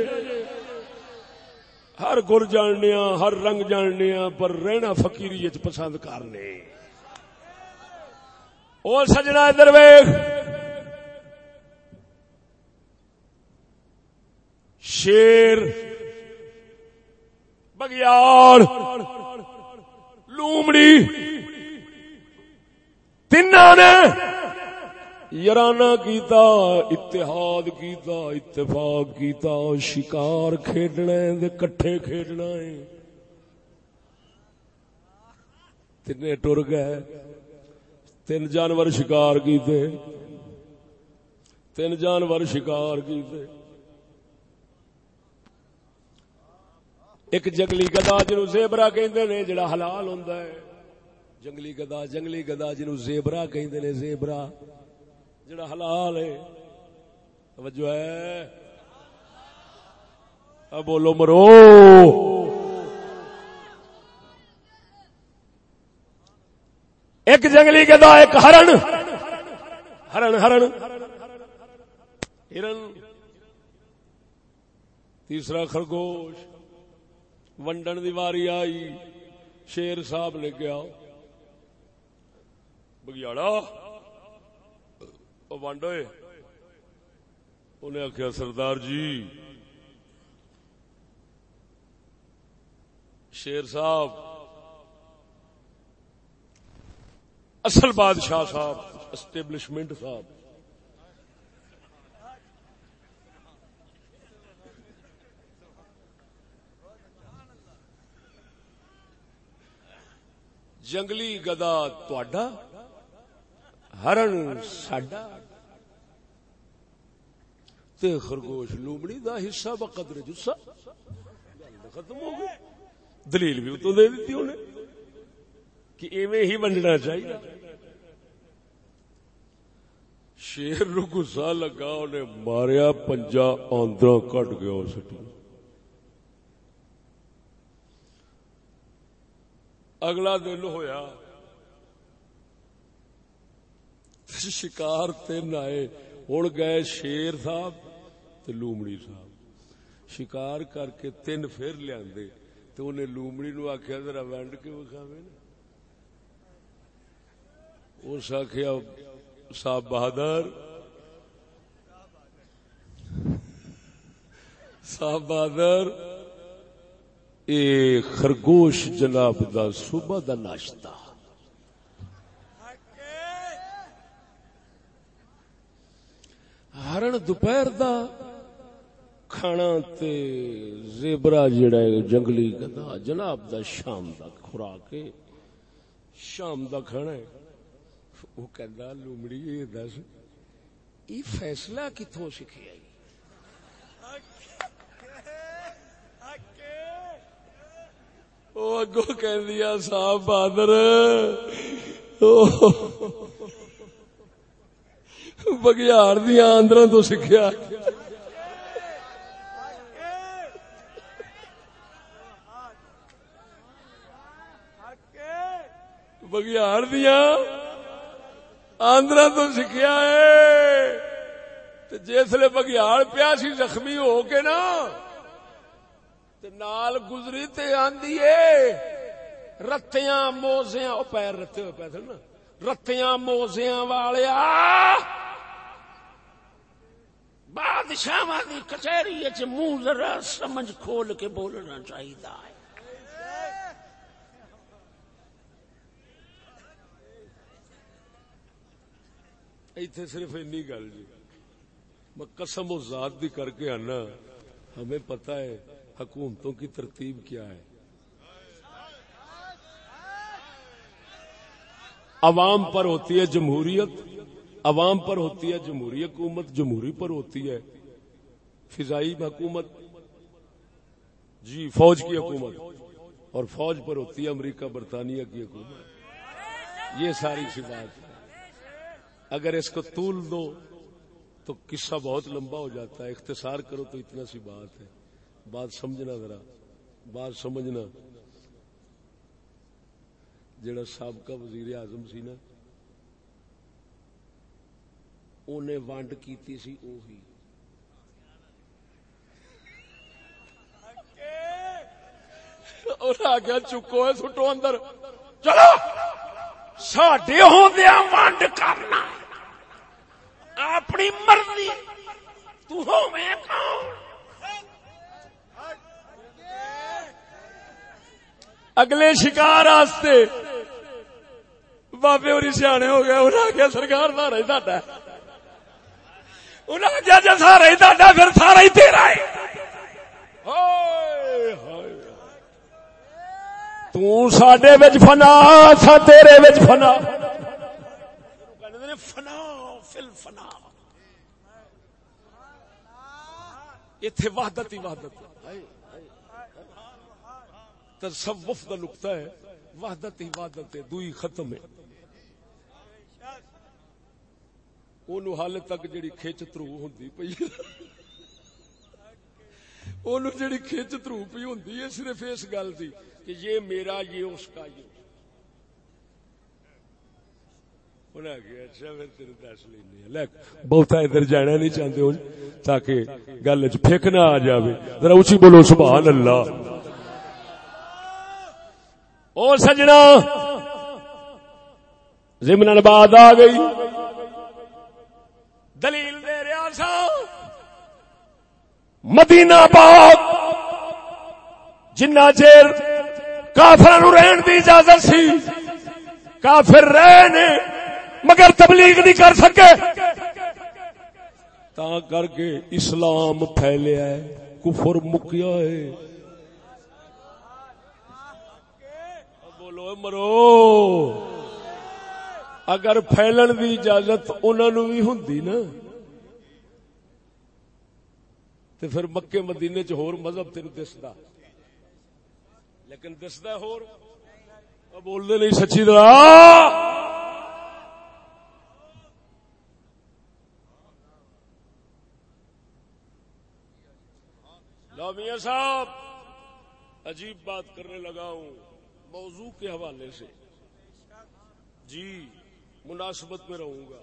Speaker 1: ہر گر جاننے ہر رنگ جاننے پر رہنا فقیری پسند کرنے۔ اور سجنا ادھر ویخ شیر بگیار لومڑی تین نے یارانہ کیتا، اتحاد کیتا، اتفاق کیتا، شکار کھیڈنا کٹھے کھیڈنا ہے۔ تین ٹر گئے، تین جانور شکار کیتے۔ تین جانور شکار کیتے۔ ایک جنگلی گدا جنو زیبرا کہندے نے، جڑا حلال ہوندا ہے۔ جنگلی گدا جنگلی گدا جنو زیبرا کہندے نے، زیبرا۔ جڑا حلال ہے۔ توجہ ہے۔ اب بولو مرو۔ ایک جنگلی گدا، ایک ہرن۔ ہرن ہرن۔ ہرن۔ تیسرا خرگوش۔ ونڈن دی واری آئی۔ شیر صاحب لے گیا بگیاڑا۔ ونڈ انہیں آخیا سردار جی شیر صاحب اصل بادشاہ صاحب اسٹیبلشمنٹ صاحب جنگلی گدا تڈا ہرن ساڈا تے خرگوش لومڑی دا حصہ بقدر جسا ختم ہو گئی دلیل بھی تو دے دیتی انہیں کہ ایویں ہی ونڈنا چاہیے شیر نو گسا لگا انہیں ماریا پنجا آندرا کٹ گیا سٹی اگلا دن ہویا شکار تین آئے ہوں گئے شیر صاحب تے لومڑی صاحب شکار کر کے تین پھر لیا تو انہیں لومڑی نو آخیا ذرا ونڈ کے وکھاوے نا اس آخیا صاحب بہادر صاحب بہادر اے خرگوش جناب دا صبح دا ناشتہ ہرن دوپہر دا کھانا تے زیبرا جڑا ہے، جنگلی گدا، جناب دا شام دا خوراک شام دا کھانا ہے۔ وہ کہندا، لومڑی، یہ دس۔ یہ فیصلہ کتوں سکھیا اگو کہ صاحب بہادر۔ بگیار دیا آندر تو سیکھا بگیار دیا آندر تو سیکھا ہے جسے بگیار پیا سی زخمی ہو کے نا نال گزری تے آندی رتیاں موزیاں او پیر رتے ہوئے پیسے نا رتیاں موزیاں والے بادشاہ دی کچہری جی، منہ ذرا سمجھ کھول کے بولنا چاہیے ایتھے صرف اینی گل جی۔ میں قسم و ذات دی کر کے آنا، ہمیں پتہ ہے حکومتوں کی ترتیب کیا ہے۔ عوام پر ہوتی ہے جمہوریت۔ عوام پر ہوتی ہے، جمہوری حکومت جمہوری پر ہوتی ہے، فضائی حکومت جی فوج کی حکومت، اور فوج پر ہوتی ہے، امریکہ، برطانیہ کی حکومت۔ یہ ساری سی بات ہے۔ اگر اس کو طول دو، تو قصہ بہت لمبا ہو جاتا ہے۔ اختصار کرو تو اتنا سی بات ہے۔ بات سمجھنا ذرا، بات سمجھنا۔ جڑا سابقہ وزیر اعظم سی نا انہیں ونڈ کیتی سی، اوہی۔ اور آگیا چکو ہے سٹو اندر۔ چلو! ساڈے ہوندیا ونڈ کرنا۔ اپنی مرضی۔ تو ہو میں کون؟ اگلے شکار آستے۔ بابے ہوری سیانے ہو گئے انہیں آخیا سرکار سارا ہی ساڈا۔ سارا ہی ساڈا پھر سارا ہی تیرا ہے۔ فنا تیرے فنا۔ فنا فل فنا۔ وحدت ہی وحدت۔ تصوف نقطہ ہے وحدت عبادت ہے دوئی ختم ہے۔ اونوں حال تک جڑی کھچ ترو ہوندی پئی اونوں جڑی کھچ ترو پئی ہوندی ہے صرف اس گل دی کہ یہ میرا یہ اس کا یہ اچھا، بہت ادھر جانا نہیں چاہتے تاکہ گل چ پھک نہ آ جائے ذرا اچھی بولو سبحان اللہ او سجنا زمن بعد آ گئی دلیل دے رہا سا۔ مدینہ پاک جنا چیر کافر رہن کی اجازت سی کافر رہے نے مگر تبلیغ نہیں کر سکے۔ تا کر کے اسلام پھیلیا ہے کفر مکیا ہے۔ بولو مرو۔ اگر پھیلن دی اجازت انہوں بھی ہوں نا تو پھر مکے مدینے چ ہور مذہب تین دستا لیکن دستا ہور بولتے نہیں سچی طرح میاں صاحب، عجیب بات کرنے لگا ہوں موضوع کے حوالے سے۔ جی۔ مناسبت میں رہوں گا۔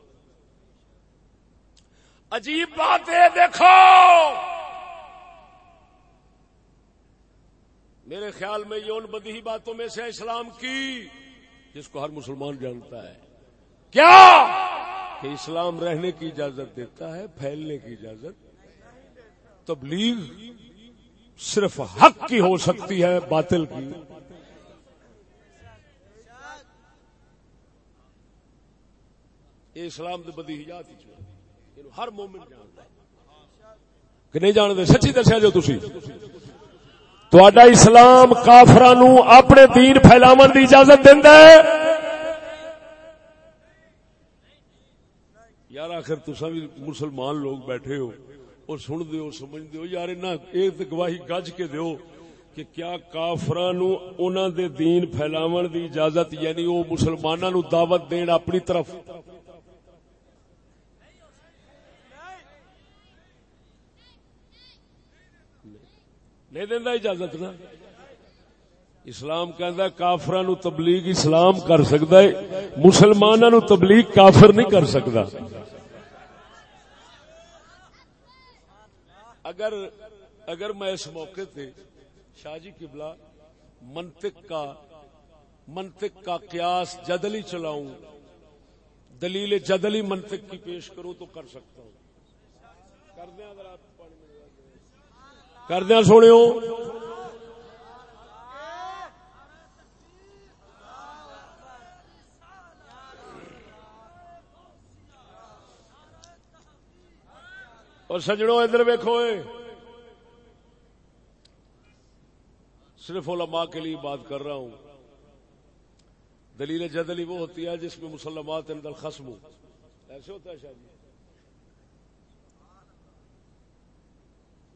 Speaker 1: عجیب بات ہے، دیکھو۔ میرے خیال میں یہ ان بدی باتوں میں سے اسلام کی، جس کو ہر مسلمان جانتا ہے۔ کیا؟ کہ اسلام رہنے کی اجازت دیتا ہے، پھیلنے کی اجازت۔ تبلیغ صرف حق کی ہو سکتی ہے، باطل کی۔ یہ اسلام کے بدی ہی یعنی ہر مومن جانتا کہ نہیں جانتے؟ سچی دسیا جو تھی تھوڑا اسلام کافران اپنے دین پھیلاو کی اجازت دینا یار آخر تصا بھی مسلمان لوگ بیٹھے ہو اور سن دیو سمجھ دیو یار ایک گواہی گج کے دیو کہ کیا کافران انہوں دے دین پھیلاو دی اجازت یعنی وہ مسلمانوں نو دعوت دین اپنی طرف۔ نہیں دینا اجازت نا اسلام کہندا کافراں نو تبلیغ اسلام کر سکتا ہے، مسلماناں نو تبلیغ کافر نہیں کر سکتا اگر اگر میں اس موقع تے شاہ جی قبلہ منطق کا منطق کا قیاس جدلی چلاؤں، دلیل جدلی منطق کی پیش کروں تو کر سکتا ہوں۔ کر دیں اگر آپ۔ کردیا سونے اور سجڑوں ادھر ویکو صرف علماء کے لیے بات کر رہا ہوں دلیل جدلی وہ ہوتی ہے جس میں مسلمات اندر خسم ایسے ہوتا ہے شاید جی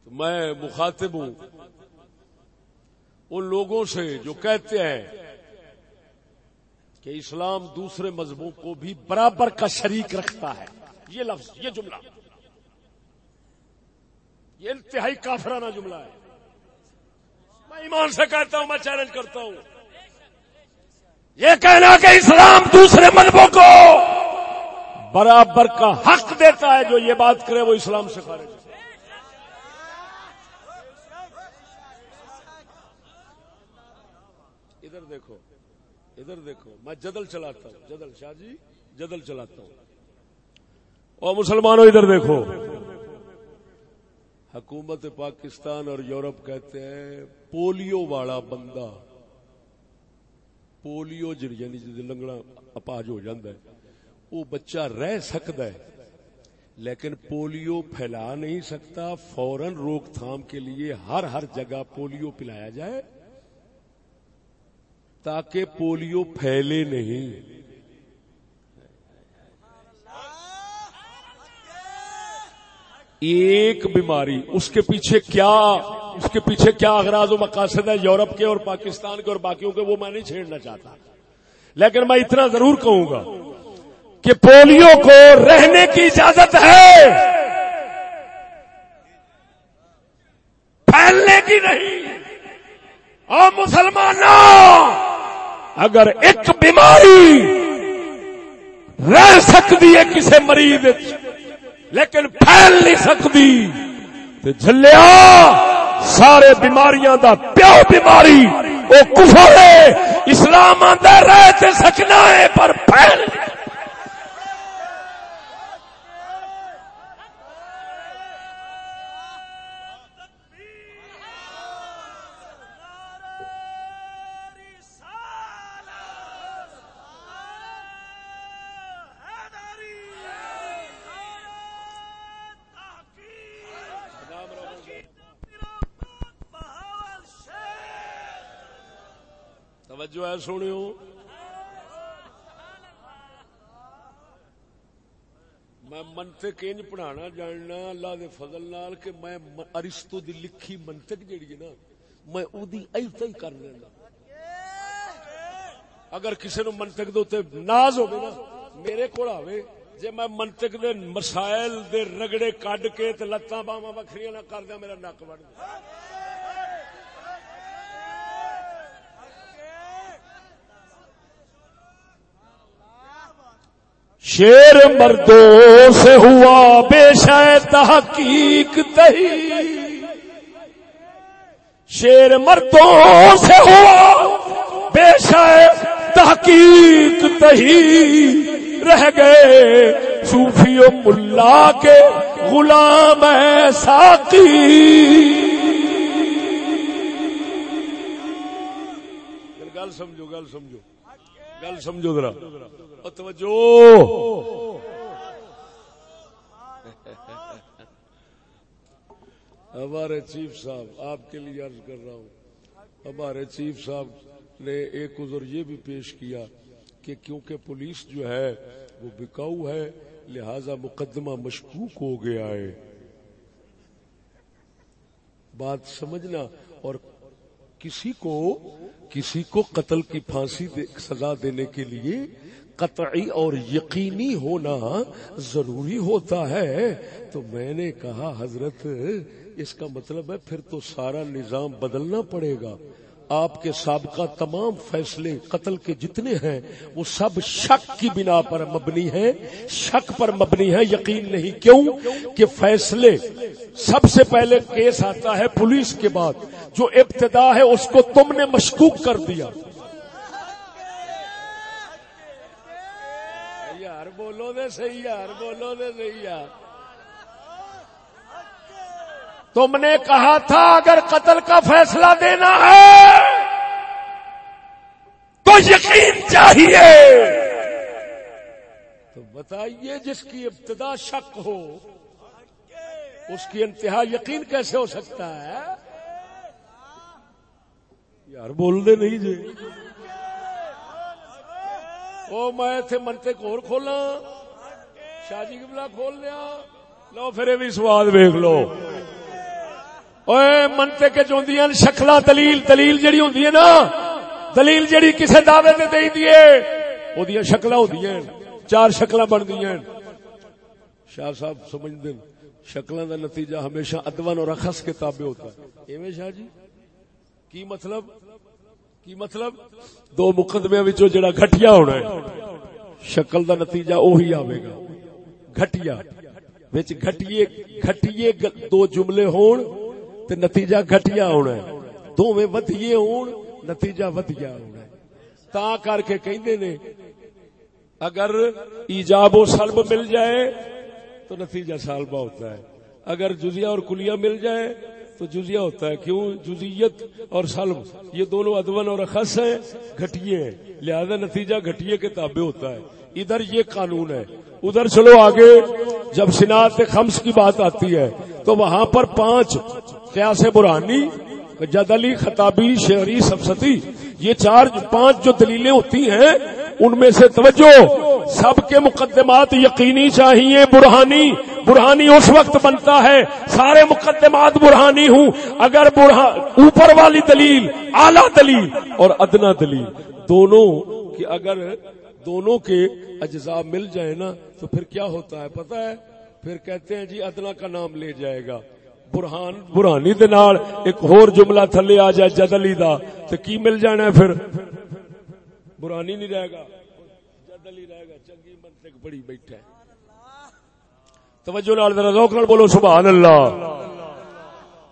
Speaker 1: تو میں مخاطب ہوں۔ ان لوگوں سے جو کہتے ہیں کہ اسلام دوسرے مذہبوں کو بھی برابر کا شریک رکھتا ہے۔ یہ لفظ، یہ جملہ۔ یہ انتہائی کافرانہ جملہ ہے۔ میں ایمان سے کہتا ہوں، میں چیلنج کرتا ہوں۔ یہ کہنا کہ اسلام دوسرے مذہبوں کو برابر کا حق دیتا ہے، جو یہ بات کرے وہ اسلام سے خارج ہے۔ دیکھو، ادھر دیکھو، میں جدل چلاتا ہوں، جدل، شاہ جی جدل چلاتا ہوں۔ اور مسلمانوں، ادھر دیکھو۔ حکومت پاکستان اور یورپ کہتے ہیں، پولیو والا بندہ۔ پولیو یعنی جی لنگڑا اپاج ہو جاتا ہے، وہ بچہ رہ سکتا ہے، لیکن پولیو پھیلا نہیں سکتا۔ فورن روک تھام کے لیے ہر ہر جگہ پولیو پلایا جائے۔ تاکہ پولیو پھیلے نہیں۔ ایک بیماری، اس کے پیچھے کیا، اس کے پیچھے کیا اغراض و مقاصد ہے یورپ کے اور پاکستان کے اور باقیوں کے، وہ میں نہیں چھیڑنا چاہتا۔ لیکن میں اتنا ضرور کہوں گا کہ پولیو کو رہنے کی اجازت ہے۔ پھیلنے کی نہیں۔ اور مسلمانوں! اگر ایک بیماری رہ سکتی ہے کسی مریض لیکن پھیل نہیں سکتی تو جلیا سارے بیماریاں دا پیو بیماری وہ کفر ہے، اسلام آدھا رہ سکنا ہے، پر پھیل توجہ ہے سنو میں منطق انج پڑھانا جاننا اللہ دے فضل نال کہ میں ارستو دی لکھی منطق جیڑی ہے نا، میں او دی ایسا ہی کر لینا۔ اگر کسی نو منطق دے ناز ہوگی نا، میرے کو آوے، جے میں منطق دے مسائل دے رگڑے کڈ کے تے لتاں باواں وکھریاں نہ کر دیا میرا نک وڑ دے شیر مردوں سے ہوا بے شاید تحقیق تہی شیر مردوں سے ہوا بے شاید تحقیق تہی رہ گئے صوفی و ملا کے غلام ساقی۔ گل سمجھو گل سمجھو۔ گل سمجھو ذرا۔ توجہ۔ ہمارے چیف صاحب، آپ کے لیے عرض کر رہا ہوں، ہمارے چیف صاحب نے ایک عذر یہ بھی پیش کیا کہ کیونکہ پولیس جو ہے، وہ بکاؤ ہے، لہذا مقدمہ مشکوک ہو گیا ہے۔ بات سمجھنا اور کسی کو کسی کو قتل کی پھانسی سزا دینے کے لیے قطعی اور یقینی ہونا ضروری ہوتا ہے۔ تو میں نے کہا، حضرت، اس کا مطلب ہے پھر تو سارا نظام بدلنا پڑے گا۔ آپ کے سابقہ تمام فیصلے قتل کے جتنے ہیں، وہ سب شک کی بنا پر مبنی ہیں۔ شک پر مبنی ہے، یقین نہیں۔ کیوں؟ کہ فیصلے سب سے پہلے کیس آتا ہے پولیس کے بعد۔ جو ابتدا ہے، اس کو تم نے مشکوک کر دیا۔ یار، بولو دے صحیح یار، بولو دے صحیح یار۔ تم نے کہا تھا اگر قتل کا فیصلہ دینا ہے، تو یقین چاہیے۔ تو بتائیے جس کی ابتدا شک ہو، اس کی انتہا یقین کیسے ہو سکتا ہے؟ یار، بول دے نہیں جی۔ او میں تھے منتے کو کھولا شاہ جی بلا کھول لیا۔ لو پھر بھی سواد ویک لو۔ منتے کے جو شکل دلیل دلیل جڑی ہوں نا، دلیل جڑی کسی دعوے تے دے دی شکل ہوں چار شکلا شکل بنتی شاہ صاحب سمجھ دین شکل دا نتیجہ ہمیشہ ادون اور رخص کے تابع ہوتا ہے۔ ایویں شاہ جی؟ کی مطلب؟ کی مطلب؟ دو مقدمے وچوں جڑا گھٹیا ہونا ہے۔ شکل دا نتیجہ اوہی آئے گا۔ گھٹیا۔ وچ گھٹیے گھٹیے دو جملے ہون تے نتیجہ گھٹیا ہونا ہے۔ دونوں ودیے ہون، نتیجہ ودیا ہونا ہے۔ تا کر کے کہندے نے، اگر ایجاب و سلب مل جائے تو نتیجہ سالبہ ہوتا ہے۔ اگر جزیہ اور کلیہ مل جائے تو جزیہ ہوتا ہے۔ کیوں؟ جزیت اور سلب یہ دونوں ادون اور اخص ہیں، گھٹیے ہیں۔ لہذا نتیجہ گھٹیے کے تابع ہوتا ہے۔ ادھر یہ قانون ہے۔ ادھر چلو آگے، جب سنات خمس کی بات آتی ہے، تو وہاں پر پانچ قیاس برانی جد علی، خطابی شہری سبستی یہ چار، پانچ جو دلیلیں ہوتی ہیں، ان میں سے توجہ سب کے مقدمات یقینی چاہیے، برہانی برہانی اس وقت بنتا ہے، سارے مقدمات برہانی ہوں۔ اگر اوپر والی دلیل، اعلی دلیل اور ادنا دلیل، دونوں کہ اگر دونوں کے اجزاء مل جائے نا، تو پھر کیا ہوتا ہے؟ پتہ ہے؟ پھر کہتے ہیں جی ادنا کا نام لے جائے گا۔ برہان، برہانی دے نال ایک اور جملہ تھلے آ جائے، جدلی دا۔ تو کی مل جانا ہے پھر؟ برہانی نہیں رہے گا۔ جدلی رہے گا۔ بڑی بیٹھا ہے۔ توجہ نال ذرا ذوق نال بولو سبحان اللہ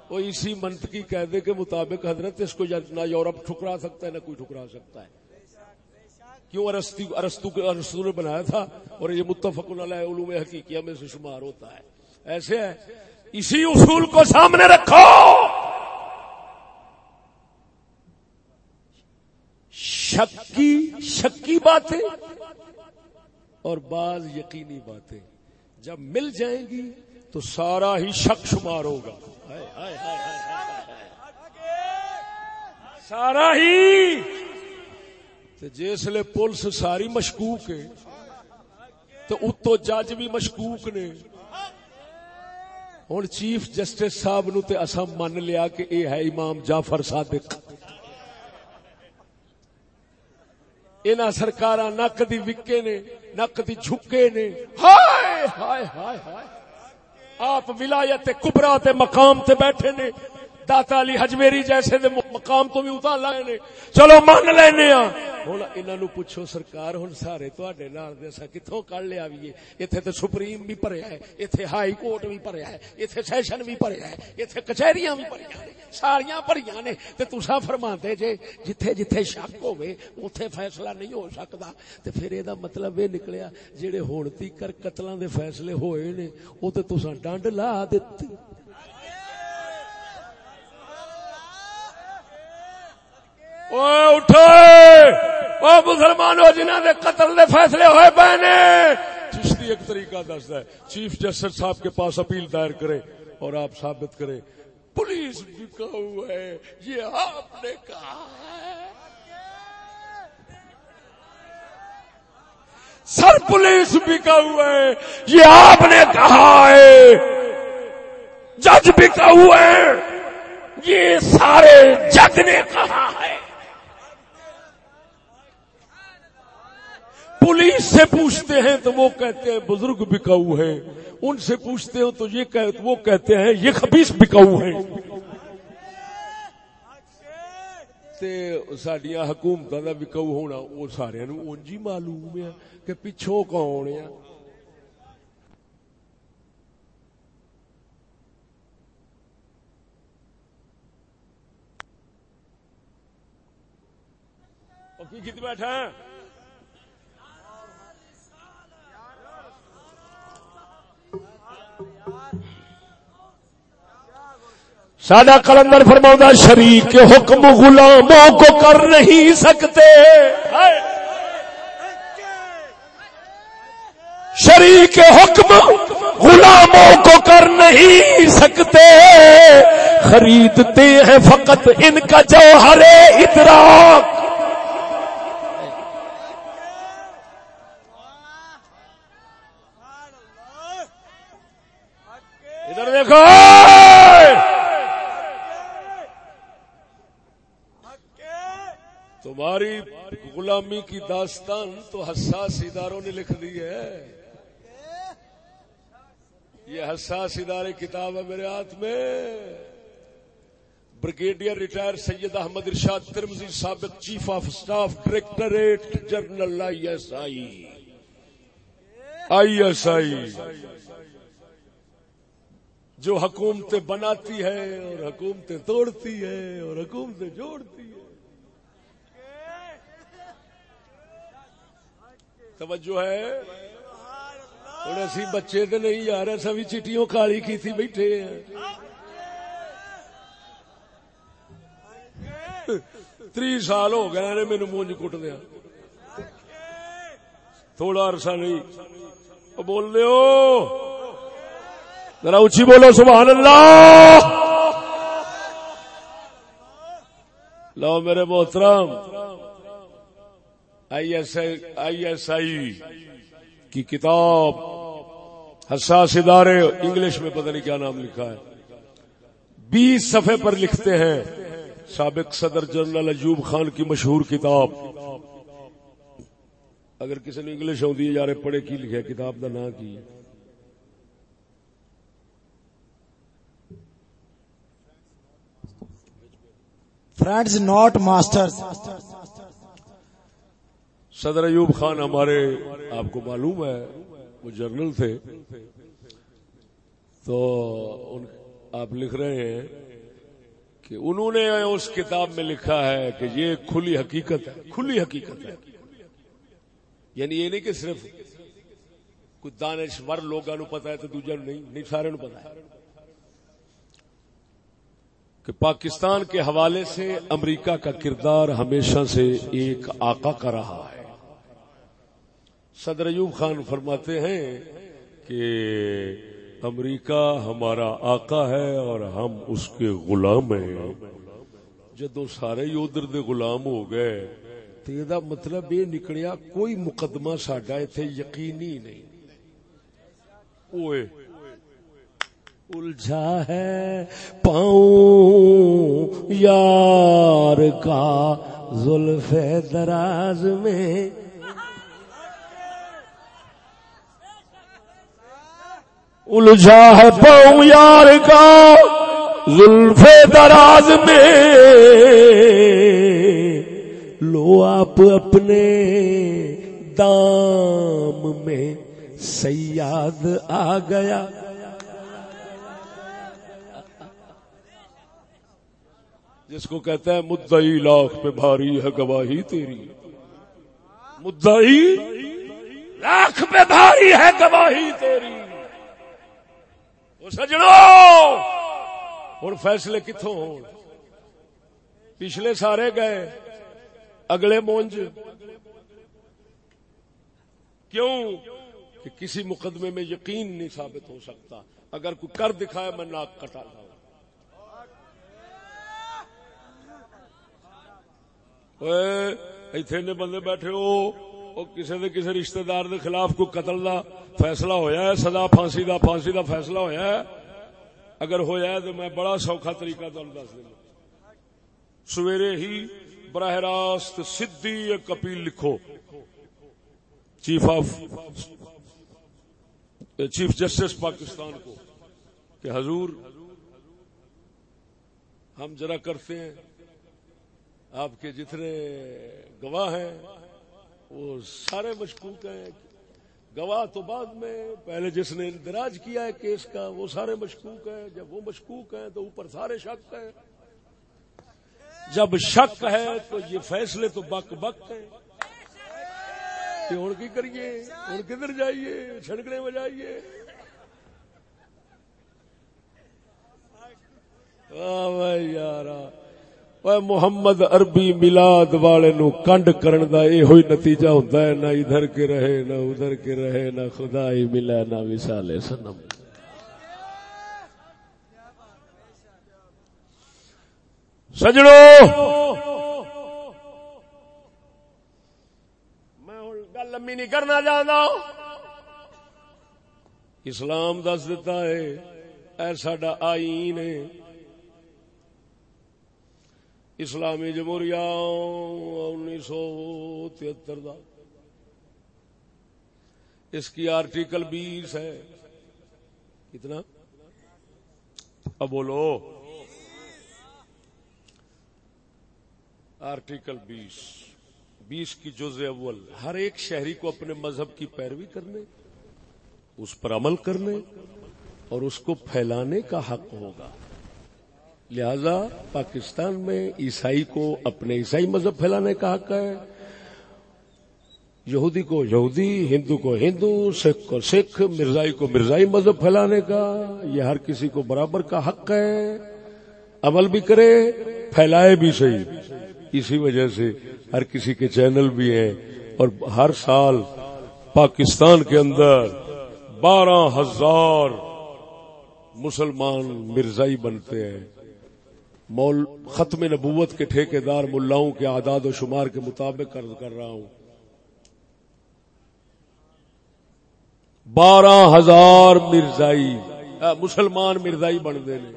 Speaker 1: وہ اسی منطقی قاعدے کے مطابق حضرت اس کو نہ یورپ ٹھکرا سکتا ہے، نہ کوئی ٹھکرا سکتا ہے۔ کیوں ارستو ارستو نے بنایا تھا؟ اور یہ متفق علیہ علوم حقیقیہ میں سے شمار ہوتا ہے۔ ایسے ہے۔ اسی اصول کو سامنے رکھو۔ شکی شکی باتیں۔ اور بعض یقینی باتیں۔ جب مل جائیں گی تو سارا ہی شک شمار ہوگا۔ سارا ہی۔ جسے پولیس ساری مشکوک ہے، تو اتو جج بھی مشکوک نے۔ ہوں چیف جسٹس صاحب نو تے اصا من لیا کہ اے ہے امام جعفر صادق۔ انہاں سرکاراں نک دی وکے نے، نک دی جھکے نے۔ ہائے ہائے ہائے ہائے۔ آپ ولایت کبرا تے مقام تے بیٹھے نے۔ داتا علی حجمیری جیسے دے مقام تو بھی اتار لائے نے۔ چلو، مان لینے ہاں۔ ہن انہاں نو پوچھو، سرکار، ہن سارے تواڈے نال دے اسا کتھوں کڈ لیا وی ایتھے تے سپریم بھی بھریا ہے ایتھے ہائی کورٹ بھی بھریا ہے ایتھے سیشن بھی بھریا ہے ایتھے کچہریاں بھی بھریاں نے ساریاں بھریاں نے۔ تے تساں فرماندے جے، جتھے جتھے شک ہوے اوتھے فیصلہ نہیں ہو سکدا تے پھر اے دا مطلب اے نکلیا، جڑے ہن تیکر قتلاں دے فیصلے ہوئے نے، او تے تساں ڈنڈ لا دتی۔ اٹھو! مسلمانوں جنہوں نے قتل دے فیصلے ہوئے پے نے! چشتی ایک طریقہ دستا ہے، چیف جسٹس صاحب کے پاس اپیل دائر کرے اور آپ ثابت کرے، پولیس بھی کہو ہے، یہ آپ نے کہا ہے۔ سر پولیس بھی کہو ہے، یہ آپ نے کہا ہے۔ جج بھی کہو ہے، یہ سارے جج نے کہا ہے۔ پولیس سے پوچھتے ہیں تو وہ کہتے ہیں بزرگ بکاؤ ہے ان سے پوچھتے ہو تو یہ کہتے وہ کہتے ہیں یہ خبیص بکاؤ ہے سڈیا حکومت کا بکاؤ ہونا وہ سارے اونجی معلوم ہے کہ پچھو کون ہے بیٹھا سادہ کلندر فرما شریک حکم غلاموں کو کر نہیں سکتے۔ شریک حکم غلاموں کو کر نہیں سکتے۔ خریدتے ہیں فقط ان کا جوہر ادراک۔ ادھر دیکھو۔ تمہاری غلامی کی داستان تو حساس اداروں نے لکھ دی ہے۔ یہ حساس ادارے کتاب ہے میرے ہاتھ میں۔ بریگیڈیئر ریٹائر سید احمد ارشاد ترمزی سابق chief of staff directorate general I S I. I S I. جو حکومتیں بناتی ہے اور حکومتیں توڑتی ہے اور حکومتیں جوڑتی ہے۔ توجہ ہے۔ ہوں اسی بچے تو نہیں یار اصا بھی چیٹیوں کالی کی تھی بیٹھے ہیں۔ تری سال ہو گئے نے میرے مونج کٹ دیا تھوڑا عرصہ نہیں۔ بول دو ذرا اچھی بولو، سبحان اللہ۔ لو میرے محترم۔ آئی ایس آئی ایس آئی کی کتاب حساس ادارے انگلش میں پتہ نہیں کیا نام لکھا ہے۔ بیس صفحے پر لکھتے ہیں سابق صدر جنرل ایوب خان کی مشہور کتاب۔ اگر کسی نے انگلش آدھی ہے یار پڑھے کی لکھا کتاب کا نام کی؟
Speaker 3: فرینڈز ناٹ ماسٹر
Speaker 1: صدر ایوب خان ہمارے آپ کو معلوم ہے، وہ جرنل تھے۔ تو آپ لکھ رہے ہیں کہ انہوں نے اس کتاب میں لکھا ہے کہ یہ کھلی حقیقت ہے۔ کھلی حقیقت ہے۔ یعنی یہ نہیں کہ صرف کچھ دانشور لوگوں پتا ہے تو دوجا نہیں نہیں سارے پتا ہے۔ کہ پاکستان کے حوالے سے امریکہ کا کردار ہمیشہ سے ایک آقا کا رہا ہے۔ صدر ایوب خان فرماتے ہیں کہ امریکہ ہمارا آقا ہے اور ہم اس کے غلام ہیں۔ جدو سارے ادھر دے غلام ہو گئے، تے دا مطلب یہ نکلیا کوئی مقدمہ ساڈا ایتھے یقینی نہیں۔ اوئے، الجھا ہے پاؤں یار کا زلف دراز میں۔ الجھا ہے پاؤں یار کا زلف دراز میں۔ لو آپ اپنے دام میں سیاد آ گیا۔ جس کو کہتا ہے مدعی لاکھ پہ بھاری ہے گواہی تیری۔ مدعی لاکھ پہ بھاری ہے گواہی تیری۔ سجڑو! اور فیصلے کتوں ہو پچھلے سارے گئے، اگلے مونج۔ کیوں؟ کہ کسی مقدمے میں یقین نہیں ثابت ہو سکتا۔ اگر کوئی کر دکھائے، میں ناک کٹا لاؤں ایتھے بندے بیٹھے ہو۔ کسی دے کسی رشتہ دار دے خلاف کوئی قتل دا فیصلہ ہویا ہے، سزا پھانسی دا پھانسی دا فیصلہ ہویا ہے۔ اگر ہویا ہے تو میں بڑا سوکھا طریقہ تمہیں دس دینا سویرے ہی براہ راست سدھی ایک اپیل لکھو۔ Chief of chief justice Pakistan کو کہ حضور، ہم ذرا کرتے ہیں۔ آپ کے جتنے گواہ ہیں وہ سارے مشکوک ہیں۔ گواہ تو بعد میں، پہلے جس نے اندراج کیا ہے کیس کا، وہ سارے مشکوک ہیں۔ جب وہ مشکوک ہیں تو اوپر سارے شک ہیں۔ جب شک ہے تو یہ فیصلے تو بک بک ہیں۔ ہوں کی کریے؟ ہوں کدھر جائیے؟ چھڑکنے میں جائیے۔ یار محمد عربی ملاد والے نو کنڈ کرن دا یہ ہوئی نتیجہ ہوتا ہے نہ ادھر کے رہے نہ ادھر کے رہے نہ خدا ہی ملا نہ وسال سنم سجڑو میں گل لمبی نہیں کرنا چاہتا اسلام دس دیتا ہے اے ساڈا آئین ہے اسلامی جمہوریہ انیس سو تہتر اس کی آرٹیکل بیس ہے۔ کتنا؟ اب بولو۔ آرٹیکل بیس۔ بیس کی جز اول۔ ہر ایک شہری کو اپنے مذہب کی پیروی کرنے، اس پر عمل کرنے اور اس کو پھیلانے کا حق ہوگا۔ لہذا پاکستان میں عیسائی کو اپنے عیسائی مذہب پھیلانے کا حق ہے۔ یہودی کو یہودی، ہندو کو ہندو، سکھ کو سکھ، مرزائی کو مرزائی مذہب پھیلانے کا یہ ہر کسی کو برابر کا حق ہے۔ عمل بھی کرے، پھیلائے بھی صحیح۔ اسی وجہ سے ہر کسی کے چینل بھی ہیں۔ اور ہر سال پاکستان کے اندر بارہ ہزار مسلمان مرزائی بنتے ہیں۔ مول ختم نبوت کے ٹھیکے دار ملاؤں کے اعداد و شمار کے مطابق کر رہا ہوں۔ بارہ ہزار مرزائی مسلمان مرزائی بنتے ہیں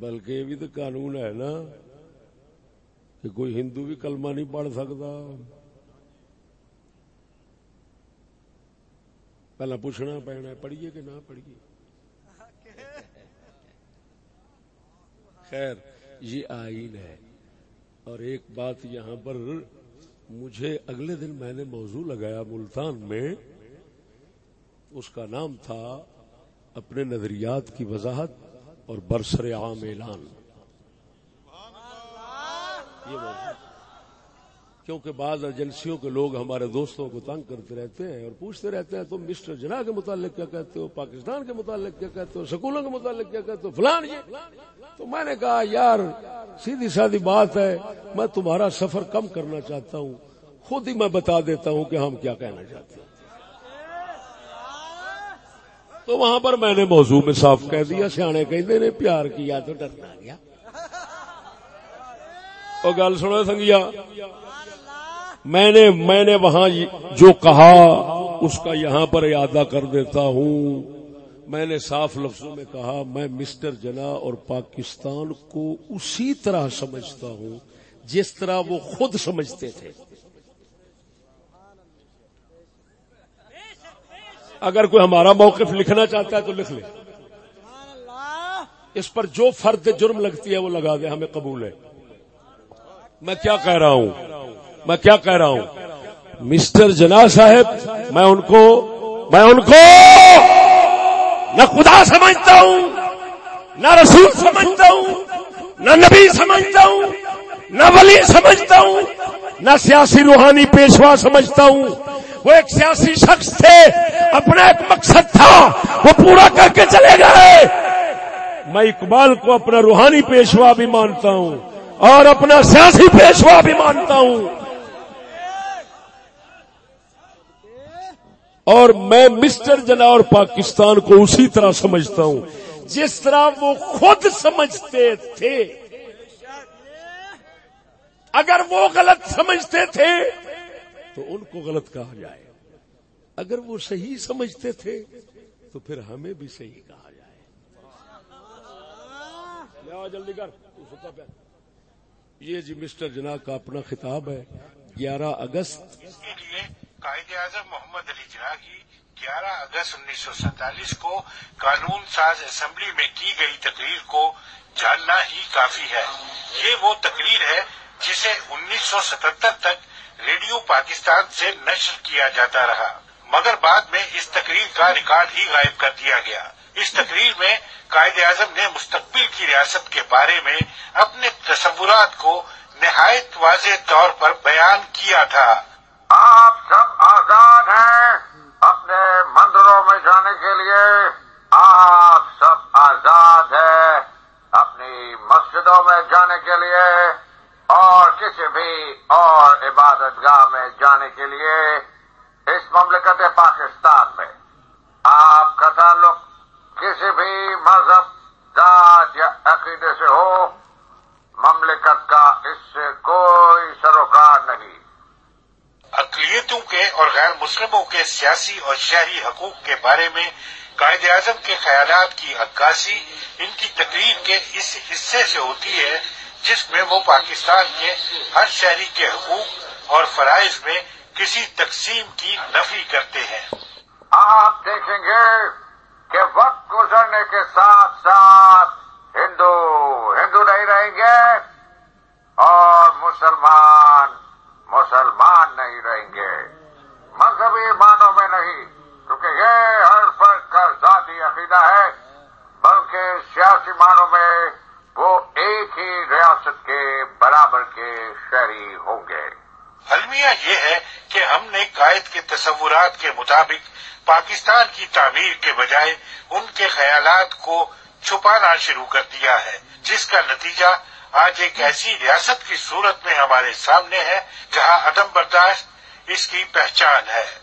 Speaker 1: بلکہ یہ بھی تو قانون ہے نا کہ کوئی ہندو بھی کلمہ نہیں پڑھ سکتا۔ پہلا پوچھنا پینا پڑھیے کہ نہ پڑھیے؟ خیر، یہ آئین ہے۔ اور ایک بات یہاں پر، مجھے اگلے دن میں نے موضوع لگایا ملتان میں۔ اس کا نام تھا اپنے نظریات کی وضاحت اور برسر عام اعلان۔ یہ موضوع۔ کیونکہ بعض ایجنسیوں کے لوگ ہمارے دوستوں کو تنگ کرتے رہتے ہیں اور پوچھتے رہتے ہیں، تم مسٹر جنا کے متعلق کیا کہتے ہو؟ پاکستان کے متعلق کیا کہتے ہو؟ سکولوں کے متعلق کیا کہتے ہو؟ فلان یہ تو میں نے کہا، یار، سیدھی سادی بات ہے، میں تمہارا سفر کم کرنا چاہتا ہوں۔ خود ہی میں بتا دیتا ہوں کہ ہم کیا کہنا چاہتے ہیں۔ تو وہاں پر میں نے موضوع میں صاف کہہ دیا، سیانے کہ پیار کیا تو ڈرنا گیا وہ گل سنو سنگیا میں نے میں نے وہاں جو کہا، اس کا یہاں پر ارادہ کر دیتا ہوں۔ میں نے صاف لفظوں میں کہا، میں مسٹر جنا اور پاکستان کو اسی طرح سمجھتا ہوں، جس طرح وہ خود سمجھتے تھے۔ اگر کوئی ہمارا موقف لکھنا چاہتا ہے تو لکھ لے۔ اس پر جو فرد جرم لگتی ہے وہ لگا دے، ہمیں قبول ہے۔ میں کیا کہہ رہا ہوں؟ میں کیا کہہ رہا ہوں؟ مسٹر جنا صاحب، میں ان کو، میں ان کو نہ خدا سمجھتا ہوں، نہ رسول سمجھتا ہوں، نہ نبی سمجھتا ہوں، نہ ولی سمجھتا ہوں، نہ سیاسی روحانی پیشوا سمجھتا ہوں۔ وہ ایک سیاسی شخص تھے، اپنا ایک مقصد تھا، وہ پورا کر کے چلے گئے۔ میں اقبال کو اپنا روحانی پیشوا بھی مانتا ہوں اور اپنا سیاسی پیشوا بھی مانتا ہوں۔ اور میں مسٹر جنا اور پاکستان کو اسی طرح سمجھتا ہوں۔ جس طرح وہ خود سمجھتے تھے۔ اگر وہ غلط سمجھتے تھے، تو ان کو غلط کہا جائے۔ اگر وہ صحیح سمجھتے تھے، تو پھر ہمیں بھی صحیح کہا جائے۔ جلدی کر۔ یہ جی مسٹر جنا کا اپنا خطاب ہے۔ گیارہ اگست۔
Speaker 4: قائد اعظم محمد علی جناح کی گیارہ اگست انیس سو سینتالیس کو قانون ساز اسمبلی میں کی گئی تقریر کو جاننا ہی کافی ہے۔ یہ وہ تقریر ہے جسے انیس سو ستہتر تک ریڈیو پاکستان سے نشر کیا جاتا رہا۔ مگر بعد میں اس تقریر کا ریکارڈ ہی غائب کر دیا گیا۔ اس تقریر میں قائد اعظم نے مستقبل کی ریاست کے بارے میں اپنے تصورات کو نہایت واضح طور پر بیان کیا تھا۔ آپ سب آزاد ہیں اپنے مندروں میں جانے کے لیے۔ آپ سب آزاد ہیں اپنی مسجدوں میں جانے کے لیے اور کسی بھی اور عبادت گاہ میں جانے کے لیے اس مملکت پاکستان میں۔ آپ کا تعلق کسی بھی مذہب، ذات یا عقیدے سے ہو، مملکت کا اس سے کوئی سروکار نہیں۔ اقلیتوں کے اور غیر مسلموں کے سیاسی اور شہری حقوق کے بارے میں قائد اعظم کے خیالات کی عکاسی ان کی تقریر کے اس حصے سے ہوتی ہے، جس میں وہ پاکستان کے ہر شہری کے حقوق اور فرائض میں کسی تقسیم کی نفی کرتے ہیں۔ آپ دیکھیں گے کہ وقت گزرنے کے ساتھ ساتھ ہندو ہندو نہیں رہیں گے اور مسلمان نہیں رہیں گے مذہبی معنوں میں نہیں کیونکہ یہ ہر فرق کا ذاتی عقیدہ ہے بلکہ سیاسی معنوں میں وہ ایک ہی ریاست کے برابر کے شہری ہوں گے۔ المیہ یہ ہے کہ ہم نے قائد کے تصورات کے مطابق پاکستان کی تعمیر کے بجائے ان کے خیالات کو چھپانا شروع کر دیا ہے، جس کا نتیجہ آج ایک ایسی ریاست کی صورت میں ہمارے سامنے ہے، جہاں عدم برداشت اس کی پہچان ہے۔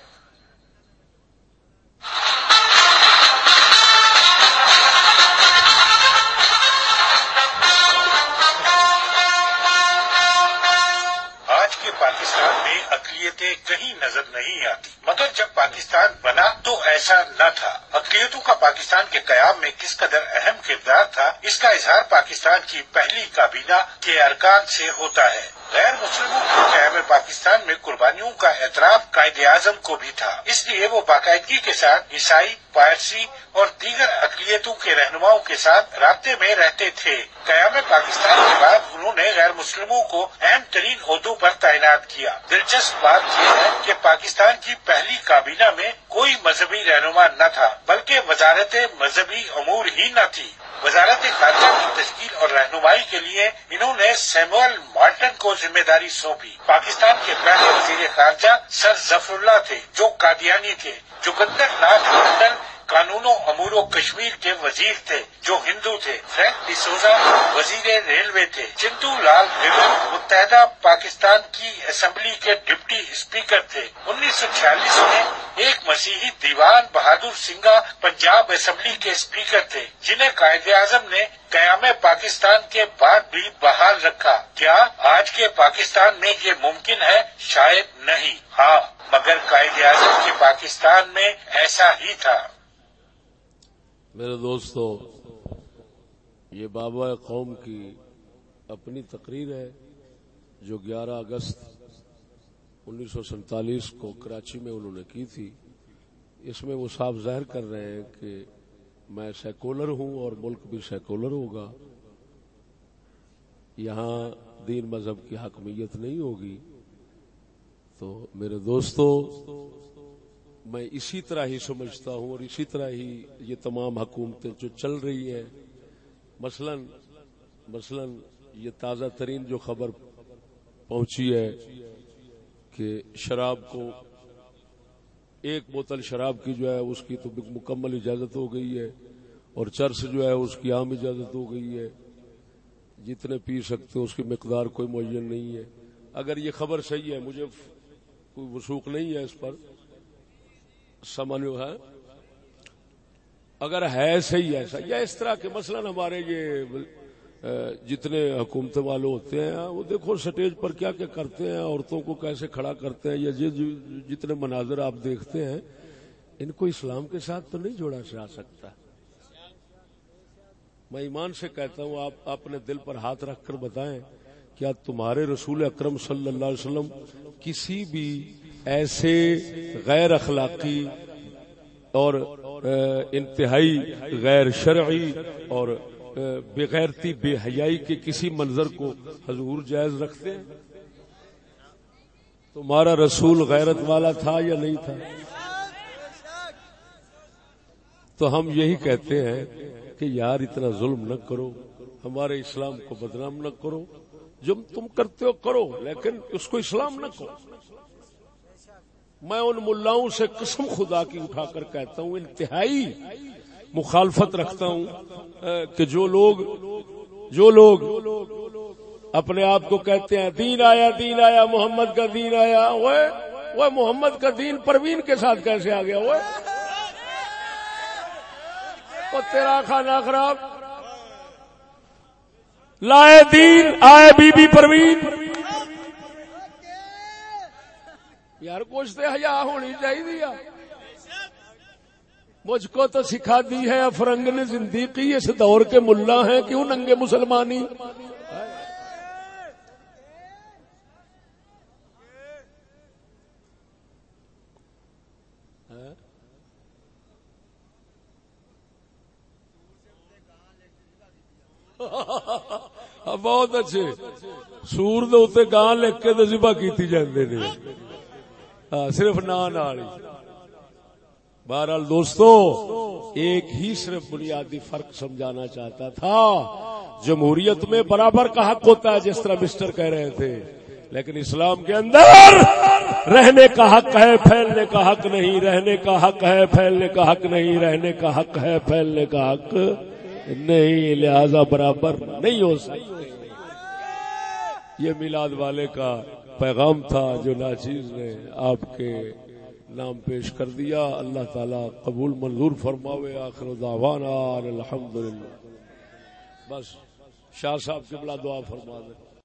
Speaker 4: کہیں نظر نہیں آتی۔ مگر جب پاکستان بنا تو ایسا نہ تھا۔ اقلیتوں کا پاکستان کے قیام میں کس قدر اہم کردار تھا، اس کا اظہار پاکستان کی پہلی کابینہ کے ارکان سے ہوتا ہے۔ غیر مسلموں کے قیام پاکستان میں قربانیوں کا اعتراف قائد اعظم کو بھی تھا۔ اس لیے وہ باقاعدگی کے ساتھ عیسائی، پارسی اور دیگر اقلیتوں کے رہنماؤں کے ساتھ رابطے میں رہتے تھے۔ قیام پاکستان کے بعد انہوں نے غیر مسلموں کو اہم ترین عہدوں پر تعینات کیا۔ دلچسپ بات یہ ہے کہ پاکستان کی پہلی کابینہ میں کوئی مذہبی رہنما نہ تھا، بلکہ وزارت مذہبی امور ہی نہ تھی۔ وزارت خارجہ کی تشکیل اور رہنمائی کے لیے انہوں نے سیموئل مارٹن کو ذمہ داری سونپی۔ پاکستان کے پہلے وزیر خارجہ سر ظفر اللہ تھے، جو قادیانی تھے۔ جگندر ناتھ منڈل قانون و امور و کشمیر کے وزیر تھے، جو ہندو تھے۔ فرینک ڈسوزا وزیر ریلوے تھے۔ چندو لال نگر متحدہ پاکستان کی اسمبلی کے ڈپٹی اسپیکر تھے۔ انیس سو چھیالیس میں ایک مسیحی دیوان بہادر سنگھا پنجاب اسمبلی کے اسپیکر تھے، جنہیں قائد اعظم نے قیام پاکستان کے بعد بھی بحال رکھا۔ کیا آج کے پاکستان میں یہ ممکن ہے؟ شاید نہیں۔ ہاں مگر قائد اعظم کے پاکستان میں ایسا ہی تھا۔
Speaker 1: میرے دوستو، یہ بابا قوم کی اپنی تقریر ہے جو گیارہ اگست انیس سو سینتالیس کو کراچی میں انہوں نے کی تھی۔ اس میں وہ صاف ظاہر کر رہے ہیں کہ میں سیکولر ہوں اور ملک بھی سیکولر ہوگا۔ یہاں دین مذہب کی حکمیت نہیں ہوگی۔ تو میرے دوستو میں اسی طرح ہی سمجھتا ہوں اور اسی طرح ہی یہ تمام حکومتیں جو چل رہی ہیں۔ مثلا مثلا یہ تازہ ترین جو خبر پہنچی ہے کہ شراب کو ایک بوتل شراب کی جو ہے اس کی تو مکمل اجازت ہو گئی ہے اور چرس جو ہے اس کی عام اجازت ہو گئی ہے۔ جتنے پی سکتے اس کی مقدار کوئی معین نہیں ہے۔ اگر یہ خبر صحیح ہے، مجھے کوئی وسوخ نہیں ہے اس پر۔ سمن ہے۔ اگر ہے صحیح ایسا یا اس طرح کے مثلا ہمارے یہ جتنے حکومت والے ہوتے ہیں، وہ دیکھو سٹیج پر کیا کیا کرتے ہیں، عورتوں کو کیسے کھڑا کرتے ہیں، یا جتنے مناظر آپ دیکھتے ہیں، ان کو اسلام کے ساتھ تو نہیں جوڑا جا سکتا۔ میں ایمان سے کہتا ہوں، آپ اپنے دل پر ہاتھ رکھ کر بتائیں، کیا تمہارے رسول اکرم صلی اللہ علیہ وسلم کسی بھی ایسے غیر اخلاقی اور انتہائی غیر شرعی اور بغیرتی، بے حیائی کے کسی منظر کو حضور جائز رکھتے ہیں؟ تمہارا رسول غیرت والا تھا یا نہیں تھا؟ تو ہم یہی کہتے ہیں کہ یار اتنا ظلم نہ کرو، ہمارے اسلام کو بدنام نہ کرو جو تم کرتے ہو کرو، لیکن اس کو اسلام نہ کرو میں ان ملاؤں سے قسم خدا کی اٹھا کر کہتا ہوں، انتہائی مخالفت رکھتا ہوں کہ جو لوگ جو لوگ اپنے آپ کو کہتے ہیں، دین آیا دین آیا، محمد کا دین آیا وہ محمد کا دین پروین کے ساتھ کیسے آ گیا وہ تیرا کھانا خراب۔ لائے دین، آئے بی بی پروین۔ یار کچھ تو حیا ہونی چاہیے مجھ کو تو سکھا دی ہے افرنگ نے زندگی اس دور کے ملا ہیں، کیوں ننگے مسلمانی؟ بہت اچھے۔ سور دے گان لکھ کے ذبح کی جاندے نے۔ صرف نان والی بہرحال دوستو، ایک ہی صرف بنیادی فرق سمجھانا چاہتا تھا۔ جمہوریت میں برابر کا حق ہوتا ہے جس طرح مسٹر کہہ رہے تھے، لیکن اسلام کے اندر رہنے کا حق ہے، پھیلنے کا حق نہیں۔ رہنے کا حق ہے، پھیلنے کا حق نہیں۔ رہنے کا حق ہے، پھیلنے کا حق نہیں۔ لہذا برابر نہیں ہو سکتے یہ میلاد والے کا پیغام تھا جو ناچیز نے آپ کے نام پیش کر دیا، اللہ تعالی قبول منظور فرماوے، آخر دعوانا الحمدللہ۔ بس، شاہ صاحب کے بلا دعا فرما دیں۔